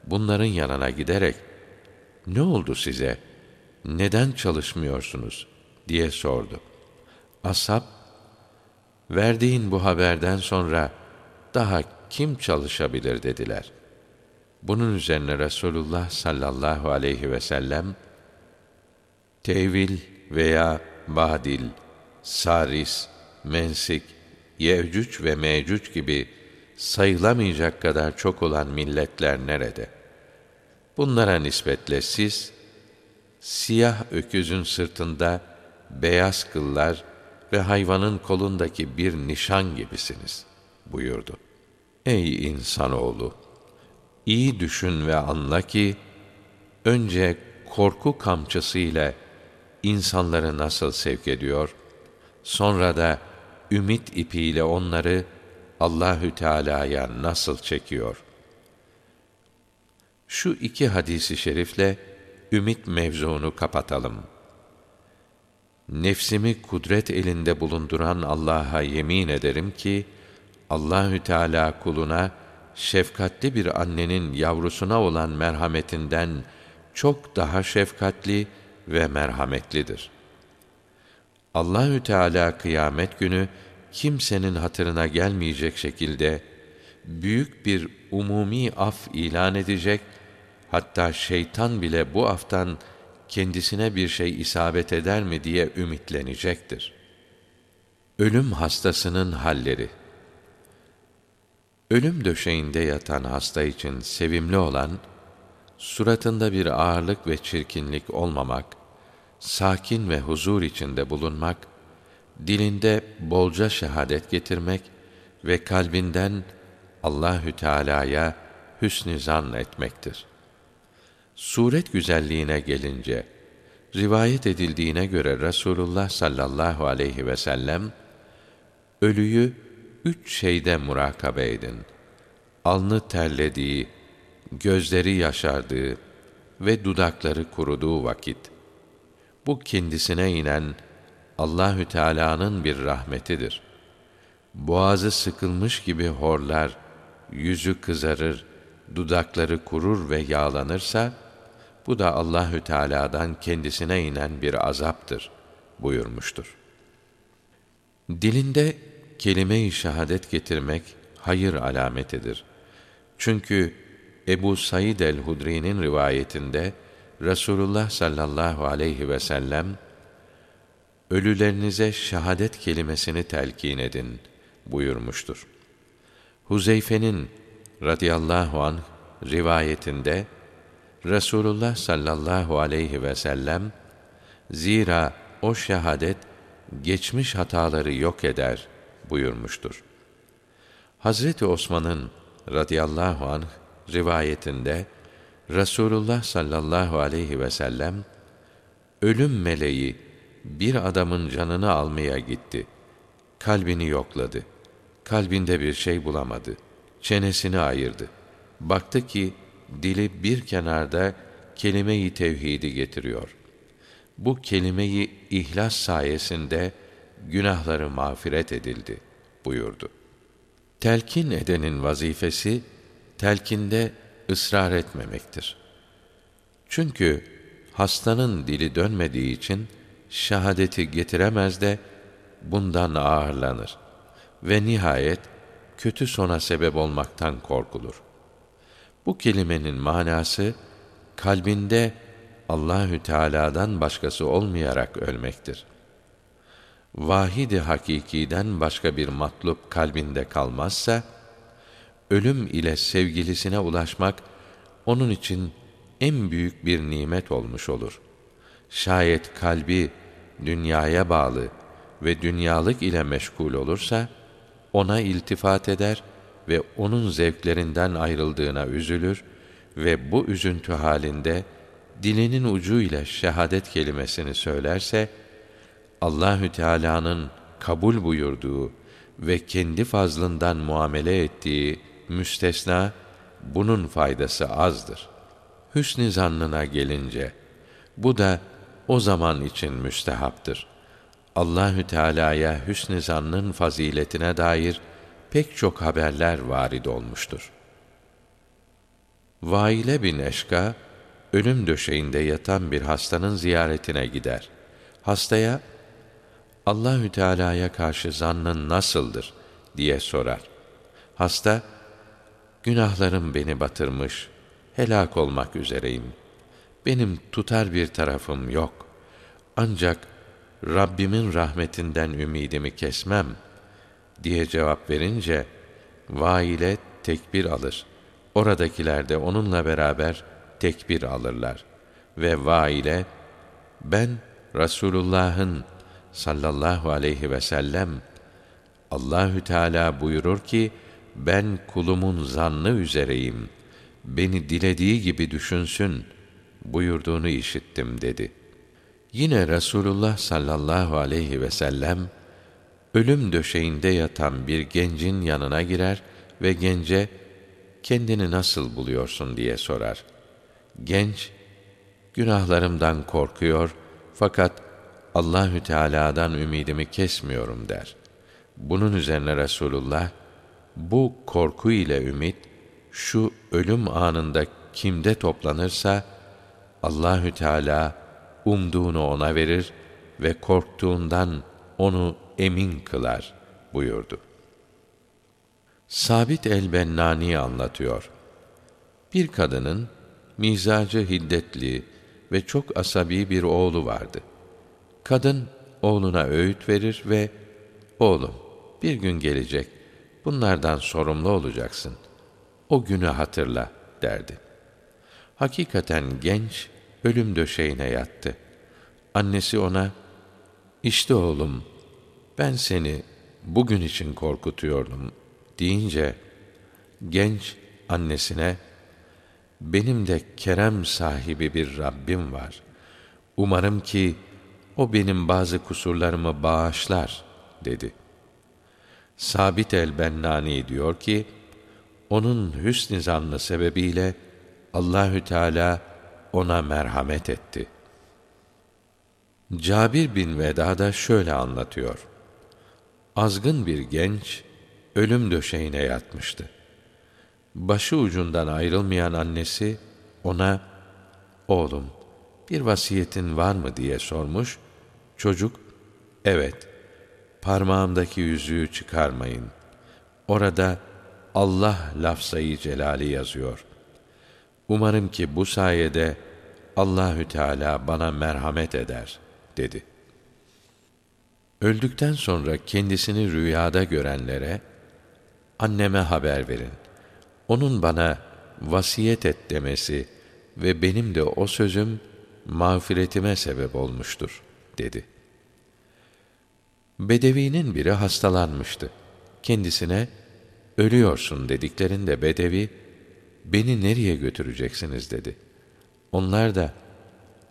bunların yanına giderek ne oldu size? Neden çalışmıyorsunuz? diye sordu. Ashab verdiğin bu haberden sonra daha kim çalışabilir dediler. Bunun üzerine Resulullah sallallahu aleyhi ve sellem tevil veya badil, saris, mensik, yevcüc ve mevcüc gibi sayılamayacak kadar çok olan milletler nerede? Bunlara nispetle siz, siyah öküzün sırtında beyaz kıllar ve hayvanın kolundaki bir nişan gibisiniz buyurdu. Ey insanoğlu! iyi düşün ve anla ki, önce korku kamçısı ile insanları nasıl sevk ediyor, sonra da ümit ipiyle onları Allahü Teala'ya nasıl çekiyor. Şu iki hadisi şerifle ümit mevzunu kapatalım. Nefsimi kudret elinde bulunduran Allah'a yemin ederim ki Allahü Teala kuluna şefkatli bir annenin yavrusuna olan merhametinden çok daha şefkatli ve merhametlidir. Allahü Teala kıyamet günü kimsenin hatırına gelmeyecek şekilde büyük bir umumi af ilan edecek, hatta şeytan bile bu aftan kendisine bir şey isabet eder mi diye ümitlenecektir. Ölüm hastasının halleri Ölüm döşeğinde yatan hasta için sevimli olan, suratında bir ağırlık ve çirkinlik olmamak, sakin ve huzur içinde bulunmak, dilinde bolca şehadet getirmek ve kalbinden Allahü Teala'ya hüsnü zan etmektir. Suret güzelliğine gelince rivayet edildiğine göre Resulullah sallallahu aleyhi ve sellem ölüyü üç şeyde murakabe edin. Alnı terlediği, gözleri yaşardığı ve dudakları kuruduğu vakit. Bu kendisine inen Allahü Teala'nın bir rahmetidir. Boğazı sıkılmış gibi horlar, yüzü kızarır, dudakları kurur ve yağlanırsa bu da Allahü Teala'dan kendisine inen bir azaptır buyurmuştur. Dilinde kelime-i şehadet getirmek hayır alametidir. Çünkü Ebu Said el-Hudri'nin rivayetinde Resulullah sallallahu aleyhi ve sellem ölülerinize şehadet kelimesini telkin edin buyurmuştur. Huzeyfe'nin radıyallahu anh rivayetinde Resulullah sallallahu aleyhi ve sellem zira o şehadet geçmiş hataları yok eder buyurmuştur. Hazreti Osman'ın radıyallahu anh rivayetinde Resulullah sallallahu aleyhi ve sellem ölüm meleği bir adamın canını almaya gitti. Kalbini yokladı. Kalbinde bir şey bulamadı. Çenesini ayırdı. Baktı ki dili bir kenarda kelime-i tevhidi getiriyor. Bu kelimeyi ihlas sayesinde günahları mağfiret edildi buyurdu. Telkin edenin vazifesi telkinde ısrar etmemektir. Çünkü hastanın dili dönmediği için şehadeti getiremez de bundan ağırlanır ve nihayet kötü sona sebep olmaktan korkulur. Bu kelimenin manası kalbinde Allahü Teala'dan başkası olmayarak ölmektir. Vahidi hakikiden başka bir matlup kalbinde kalmazsa ölüm ile sevgilisine ulaşmak onun için en büyük bir nimet olmuş olur. Şayet kalbi dünyaya bağlı ve dünyalık ile meşgul olursa ona iltifat eder ve onun zevklerinden ayrıldığına üzülür ve bu üzüntü halinde dilinin ucu ile şehadet kelimesini söylerse Allahü Teala'nın kabul buyurduğu ve kendi fazlından muamele ettiği müstesna bunun faydası azdır. Hüsn-i zannına gelince bu da o zaman için müstehaptır. Allahü Teala'ya hüsn-i zannın faziletine dair pek çok haberler varid olmuştur. Vaile bin Eşka ölüm döşeğinde yatan bir hastanın ziyaretine gider. Hastaya Allahü Teala'ya karşı zannın nasıldır diye sorar. Hasta günahlarım beni batırmış, helak olmak üzereyim. Benim tutar bir tarafım yok. Ancak Rabbimin rahmetinden ümidimi kesmem diye cevap verince vaile tekbir alır. Oradakiler de onunla beraber tekbir alırlar ve vaile ben Resulullah'ın sallallahu aleyhi ve sellem Allahü Teala buyurur ki ben kulumun zannı üzereyim. Beni dilediği gibi düşünsün buyurduğunu işittim dedi. Yine Resulullah sallallahu aleyhi ve sellem ölüm döşeğinde yatan bir gencin yanına girer ve gence kendini nasıl buluyorsun diye sorar. Genç günahlarımdan korkuyor fakat Allahü Teala'dan ümidimi kesmiyorum der. Bunun üzerine Resulullah bu korku ile ümit şu ölüm anında kimde toplanırsa Allahü Teala umduğunu ona verir ve korktuğundan onu emin kılar buyurdu. Sabit el-Bennani anlatıyor. Bir kadının mizacı hiddetli ve çok asabi bir oğlu vardı. Kadın oğluna öğüt verir ve oğlum bir gün gelecek bunlardan sorumlu olacaksın. O günü hatırla derdi. Hakikaten genç ölüm döşeğine yattı. Annesi ona işte oğlum ben seni bugün için korkutuyordum deyince genç annesine benim de kerem sahibi bir Rabbim var. Umarım ki o benim bazı kusurlarımı bağışlar dedi. Sabit el-Bennani diyor ki, onun hüsn zannı sebebiyle Allahü Teala ona merhamet etti. Cabir bin Veda da şöyle anlatıyor. Azgın bir genç ölüm döşeğine yatmıştı. Başı ucundan ayrılmayan annesi ona "Oğlum, bir vasiyetin var mı?" diye sormuş. Çocuk, "Evet. Parmağımdaki yüzüğü çıkarmayın. Orada Allah lafzayı celali yazıyor. Umarım ki bu sayede Allahü Teala bana merhamet eder." dedi. Öldükten sonra kendisini rüyada görenlere anneme haber verin. Onun bana vasiyet et demesi ve benim de o sözüm mağfiretime sebep olmuştur dedi. Bedevinin biri hastalanmıştı. Kendisine ölüyorsun dediklerinde bedevi beni nereye götüreceksiniz dedi. Onlar da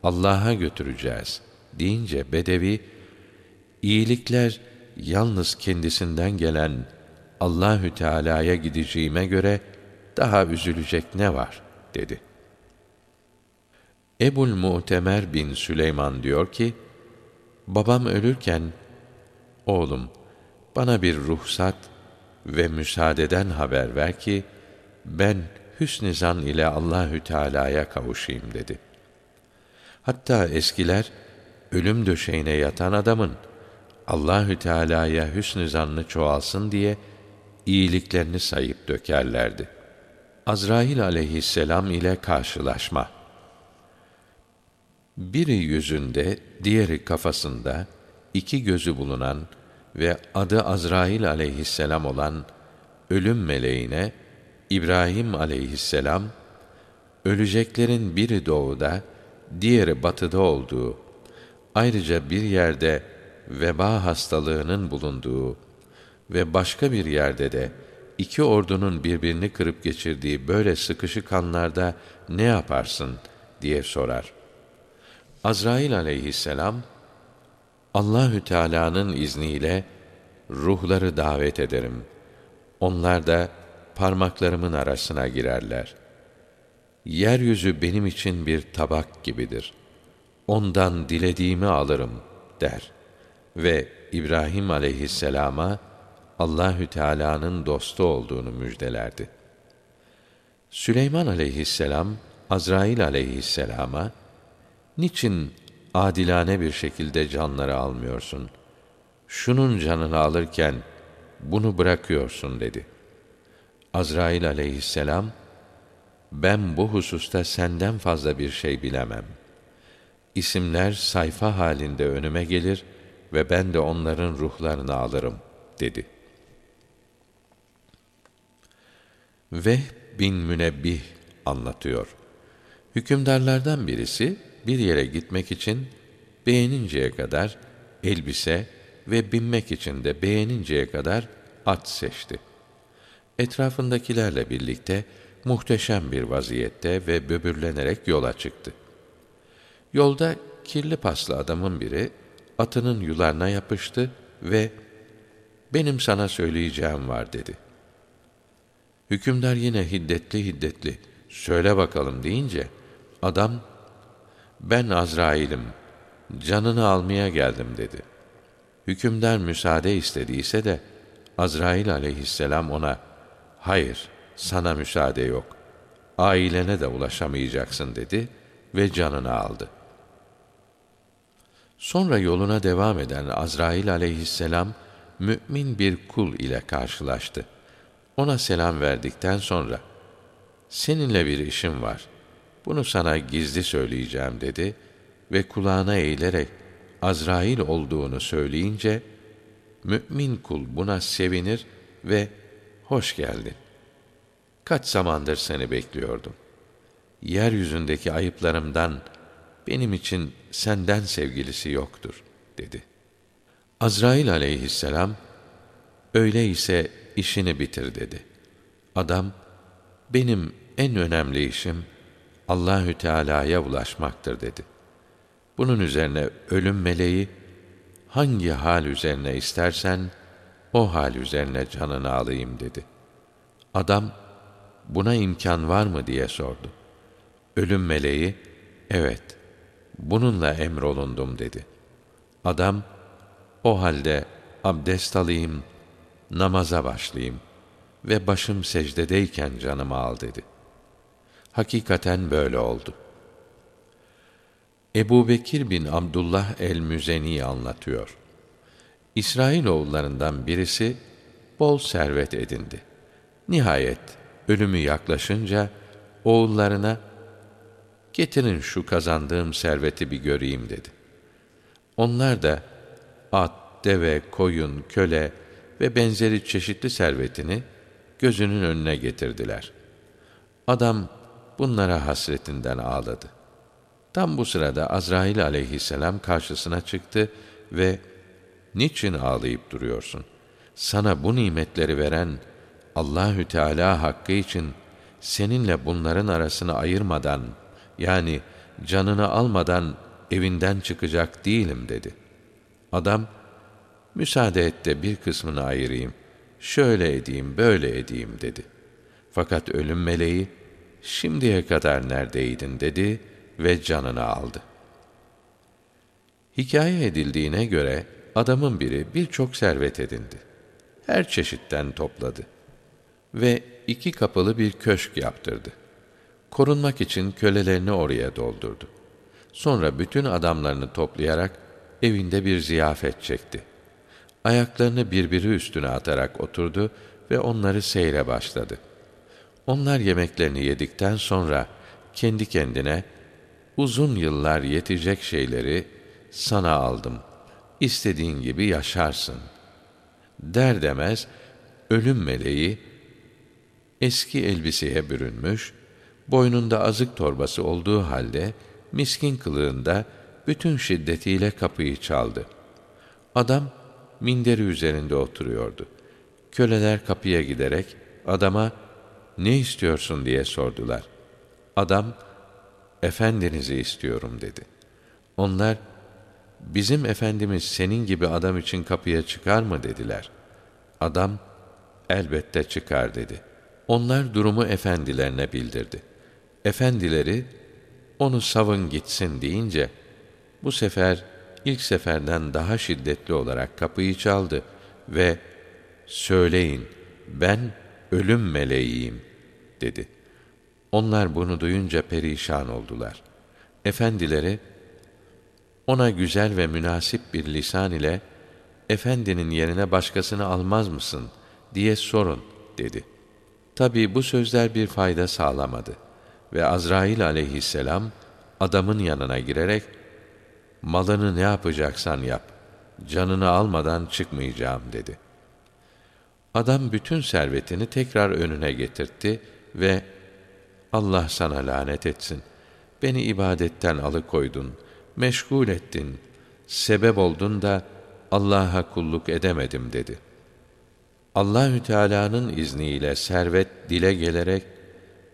Allah'a götüreceğiz deyince bedevi iyilikler yalnız kendisinden gelen Allahü Teala'ya gideceğime göre daha üzülecek ne var dedi. Ebul Mu'temer bin Süleyman diyor ki, babam ölürken, oğlum bana bir ruhsat ve müsaadeden haber ver ki, ben hüsn zan ile Allahü Teala'ya kavuşayım dedi. Hatta eskiler ölüm döşeğine yatan adamın Allahü Teala'ya hüsn zannı çoğalsın diye iyiliklerini sayıp dökerlerdi. Azrail aleyhisselam ile karşılaşma. Biri yüzünde, diğeri kafasında iki gözü bulunan ve adı Azrail aleyhisselam olan ölüm meleğine İbrahim aleyhisselam öleceklerin biri doğuda, diğeri batıda olduğu, ayrıca bir yerde veba hastalığının bulunduğu ve başka bir yerde de iki ordunun birbirini kırıp geçirdiği böyle sıkışık anlarda ne yaparsın diye sorar. Azrail aleyhisselam Allahü Teala'nın izniyle ruhları davet ederim. Onlar da parmaklarımın arasına girerler. Yeryüzü benim için bir tabak gibidir. Ondan dilediğimi alırım der. Ve İbrahim aleyhisselama Allahü Teala'nın dostu olduğunu müjdelerdi. Süleyman aleyhisselam Azrail aleyhisselama niçin adilane bir şekilde canları almıyorsun? Şunun canını alırken bunu bırakıyorsun dedi. Azrail aleyhisselam ben bu hususta senden fazla bir şey bilemem. İsimler sayfa halinde önüme gelir ve ben de onların ruhlarını alırım dedi.'' Veh bin Münebbih anlatıyor. Hükümdarlardan birisi bir yere gitmek için beğeninceye kadar elbise ve binmek için de beğeninceye kadar at seçti. Etrafındakilerle birlikte muhteşem bir vaziyette ve böbürlenerek yola çıktı. Yolda kirli paslı adamın biri atının yularına yapıştı ve benim sana söyleyeceğim var dedi. Hükümdar yine hiddetli hiddetli söyle bakalım deyince adam ben Azrail'im canını almaya geldim dedi. Hükümdar müsaade istediyse de Azrail aleyhisselam ona hayır sana müsaade yok ailene de ulaşamayacaksın dedi ve canını aldı. Sonra yoluna devam eden Azrail aleyhisselam mümin bir kul ile karşılaştı. Ona selam verdikten sonra seninle bir işim var. Bunu sana gizli söyleyeceğim dedi ve kulağına eğilerek Azrail olduğunu söyleyince mümin kul buna sevinir ve hoş geldin. Kaç zamandır seni bekliyordum. Yeryüzündeki ayıplarımdan benim için senden sevgilisi yoktur dedi. Azrail aleyhisselam öyleyse işini bitir dedi. Adam benim en önemli işim Allahü Teala'ya ulaşmaktır dedi. Bunun üzerine ölüm meleği hangi hal üzerine istersen o hal üzerine canını alayım dedi. Adam buna imkan var mı diye sordu. Ölüm meleği evet bununla emrolundum dedi. Adam o halde abdest alayım, namaza başlayayım ve başım secdedeyken canımı al dedi. Hakikaten böyle oldu. Ebu Bekir bin Abdullah el-Müzeni anlatıyor. İsrail oğullarından birisi bol servet edindi. Nihayet ölümü yaklaşınca oğullarına getirin şu kazandığım serveti bir göreyim dedi. Onlar da at, deve, koyun, köle ve benzeri çeşitli servetini gözünün önüne getirdiler. Adam bunlara hasretinden ağladı. Tam bu sırada Azrail aleyhisselam karşısına çıktı ve niçin ağlayıp duruyorsun? Sana bu nimetleri veren Allahü Teala hakkı için seninle bunların arasını ayırmadan yani canını almadan evinden çıkacak değilim dedi. Adam müsaade et de bir kısmını ayırayım. Şöyle edeyim, böyle edeyim dedi. Fakat ölüm meleği şimdiye kadar neredeydin dedi ve canını aldı. Hikaye edildiğine göre adamın biri birçok servet edindi. Her çeşitten topladı ve iki kapılı bir köşk yaptırdı. Korunmak için kölelerini oraya doldurdu. Sonra bütün adamlarını toplayarak evinde bir ziyafet çekti. Ayaklarını birbiri üstüne atarak oturdu ve onları seyre başladı. Onlar yemeklerini yedikten sonra kendi kendine uzun yıllar yetecek şeyleri sana aldım. İstediğin gibi yaşarsın. Der demez ölüm meleği eski elbiseye bürünmüş, boynunda azık torbası olduğu halde miskin kılığında bütün şiddetiyle kapıyı çaldı. Adam minderi üzerinde oturuyordu. Köleler kapıya giderek adama ne istiyorsun diye sordular. Adam efendinizi istiyorum dedi. Onlar bizim efendimiz senin gibi adam için kapıya çıkar mı dediler. Adam elbette çıkar dedi. Onlar durumu efendilerine bildirdi. Efendileri onu savun gitsin deyince bu sefer ilk seferden daha şiddetli olarak kapıyı çaldı ve söyleyin ben ölüm meleğiyim dedi. Onlar bunu duyunca perişan oldular. Efendileri ona güzel ve münasip bir lisan ile efendinin yerine başkasını almaz mısın diye sorun dedi. Tabi bu sözler bir fayda sağlamadı ve Azrail aleyhisselam adamın yanına girerek malını ne yapacaksan yap canını almadan çıkmayacağım dedi. Adam bütün servetini tekrar önüne getirtti ve Allah sana lanet etsin. Beni ibadetten alıkoydun, meşgul ettin, sebep oldun da Allah'a kulluk edemedim dedi. Allahü Teala'nın izniyle servet dile gelerek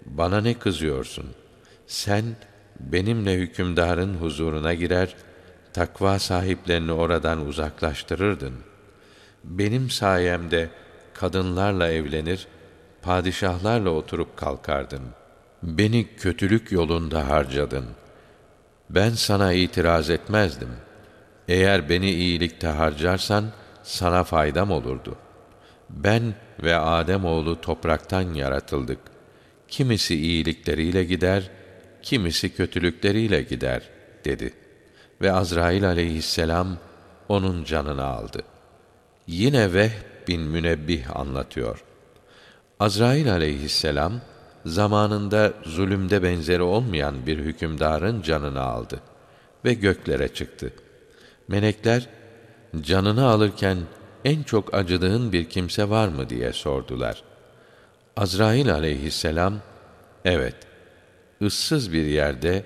bana ne kızıyorsun? Sen benimle hükümdarın huzuruna girer, takva sahiplerini oradan uzaklaştırırdın. Benim sayemde kadınlarla evlenir, padişahlarla oturup kalkardın. Beni kötülük yolunda harcadın. Ben sana itiraz etmezdim. Eğer beni iyilikte harcarsan, sana faydam olurdu. Ben ve Adem oğlu topraktan yaratıldık. Kimisi iyilikleriyle gider, kimisi kötülükleriyle gider dedi. Ve Azrail aleyhisselam onun canını aldı. Yine Vehb bin Münebbih anlatıyor. Azrail aleyhisselam zamanında zulümde benzeri olmayan bir hükümdarın canını aldı ve göklere çıktı. Melekler canını alırken en çok acıdığın bir kimse var mı diye sordular. Azrail aleyhisselam evet ıssız bir yerde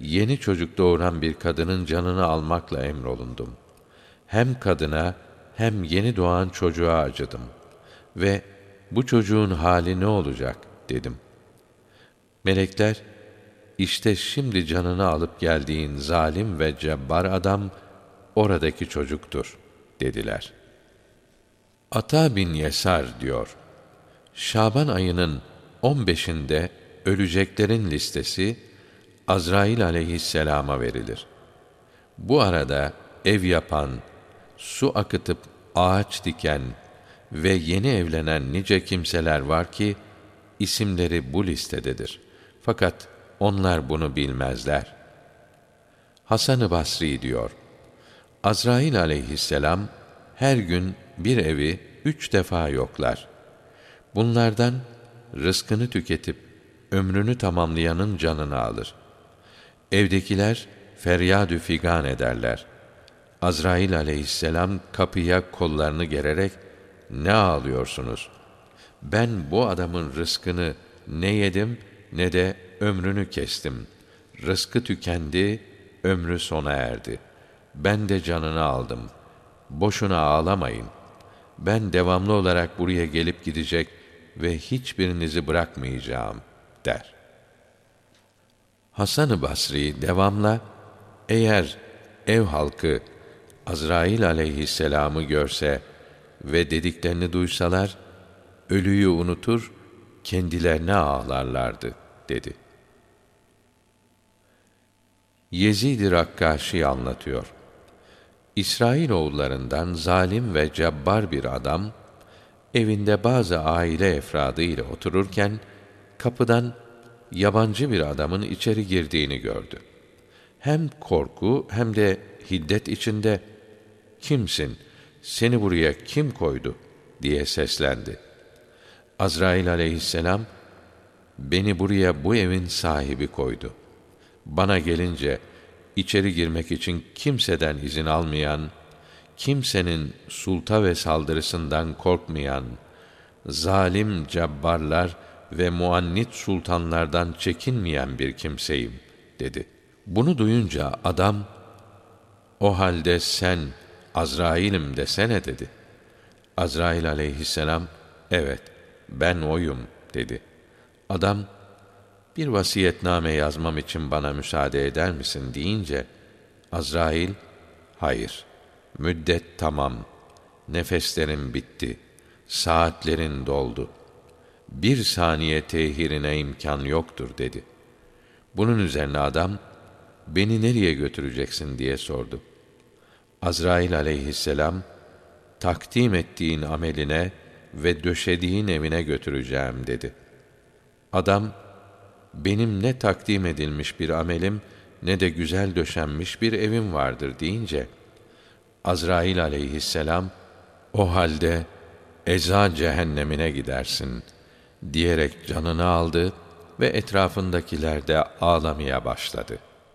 yeni çocuk doğuran bir kadının canını almakla emrolundum. Hem kadına hem yeni doğan çocuğa acıdım ve bu çocuğun hali ne olacak dedim. Melekler işte şimdi canını alıp geldiğin zalim ve cebbar adam oradaki çocuktur dediler. Ata bin Yesar diyor. Şaban ayının 15'inde öleceklerin listesi Azrail aleyhisselama verilir. Bu arada ev yapan, su akıtıp ağaç diken ve yeni evlenen nice kimseler var ki isimleri bu listededir. Fakat onlar bunu bilmezler. Hasan-ı Basri diyor. Azrail aleyhisselam her gün bir evi üç defa yoklar. Bunlardan rızkını tüketip ömrünü tamamlayanın canını alır. Evdekiler feryadü figan ederler. Azrail aleyhisselam kapıya kollarını gererek ne ağlıyorsunuz? Ben bu adamın rızkını ne yedim ne de ömrünü kestim. Rızkı tükendi, ömrü sona erdi. Ben de canını aldım. Boşuna ağlamayın. Ben devamlı olarak buraya gelip gidecek ve hiçbirinizi bırakmayacağım der. Hasan-ı Basri devamla eğer ev halkı Azrail aleyhisselamı görse ve dediklerini duysalar ölüyü unutur kendilerine ağlarlardı dedi. Yezid-i Rakkaşi anlatıyor. İsrail oğullarından zalim ve cabbar bir adam evinde bazı aile efradı ile otururken kapıdan yabancı bir adamın içeri girdiğini gördü. Hem korku hem de hiddet içinde kimsin? Seni buraya kim koydu? diye seslendi. Azrail aleyhisselam beni buraya bu evin sahibi koydu. Bana gelince içeri girmek için kimseden izin almayan, kimsenin sulta ve saldırısından korkmayan, zalim cabbarlar ve muannit sultanlardan çekinmeyen bir kimseyim, dedi. Bunu duyunca adam, o halde sen Azrail'im desene dedi. Azrail aleyhisselam, evet, ben oyum, dedi. Adam, bir vasiyetname yazmam için bana müsaade eder misin deyince, Azrail, hayır, müddet tamam, nefeslerin bitti, saatlerin doldu. Bir saniye tehirine imkan yoktur dedi. Bunun üzerine adam, beni nereye götüreceksin diye sordu. Azrail aleyhisselam, takdim ettiğin ameline ve döşediğin evine götüreceğim dedi. Adam, benim ne takdim edilmiş bir amelim ne de güzel döşenmiş bir evim vardır deyince Azrail aleyhisselam o halde eza cehennemine gidersin diyerek canını aldı ve etrafındakiler de ağlamaya başladı.''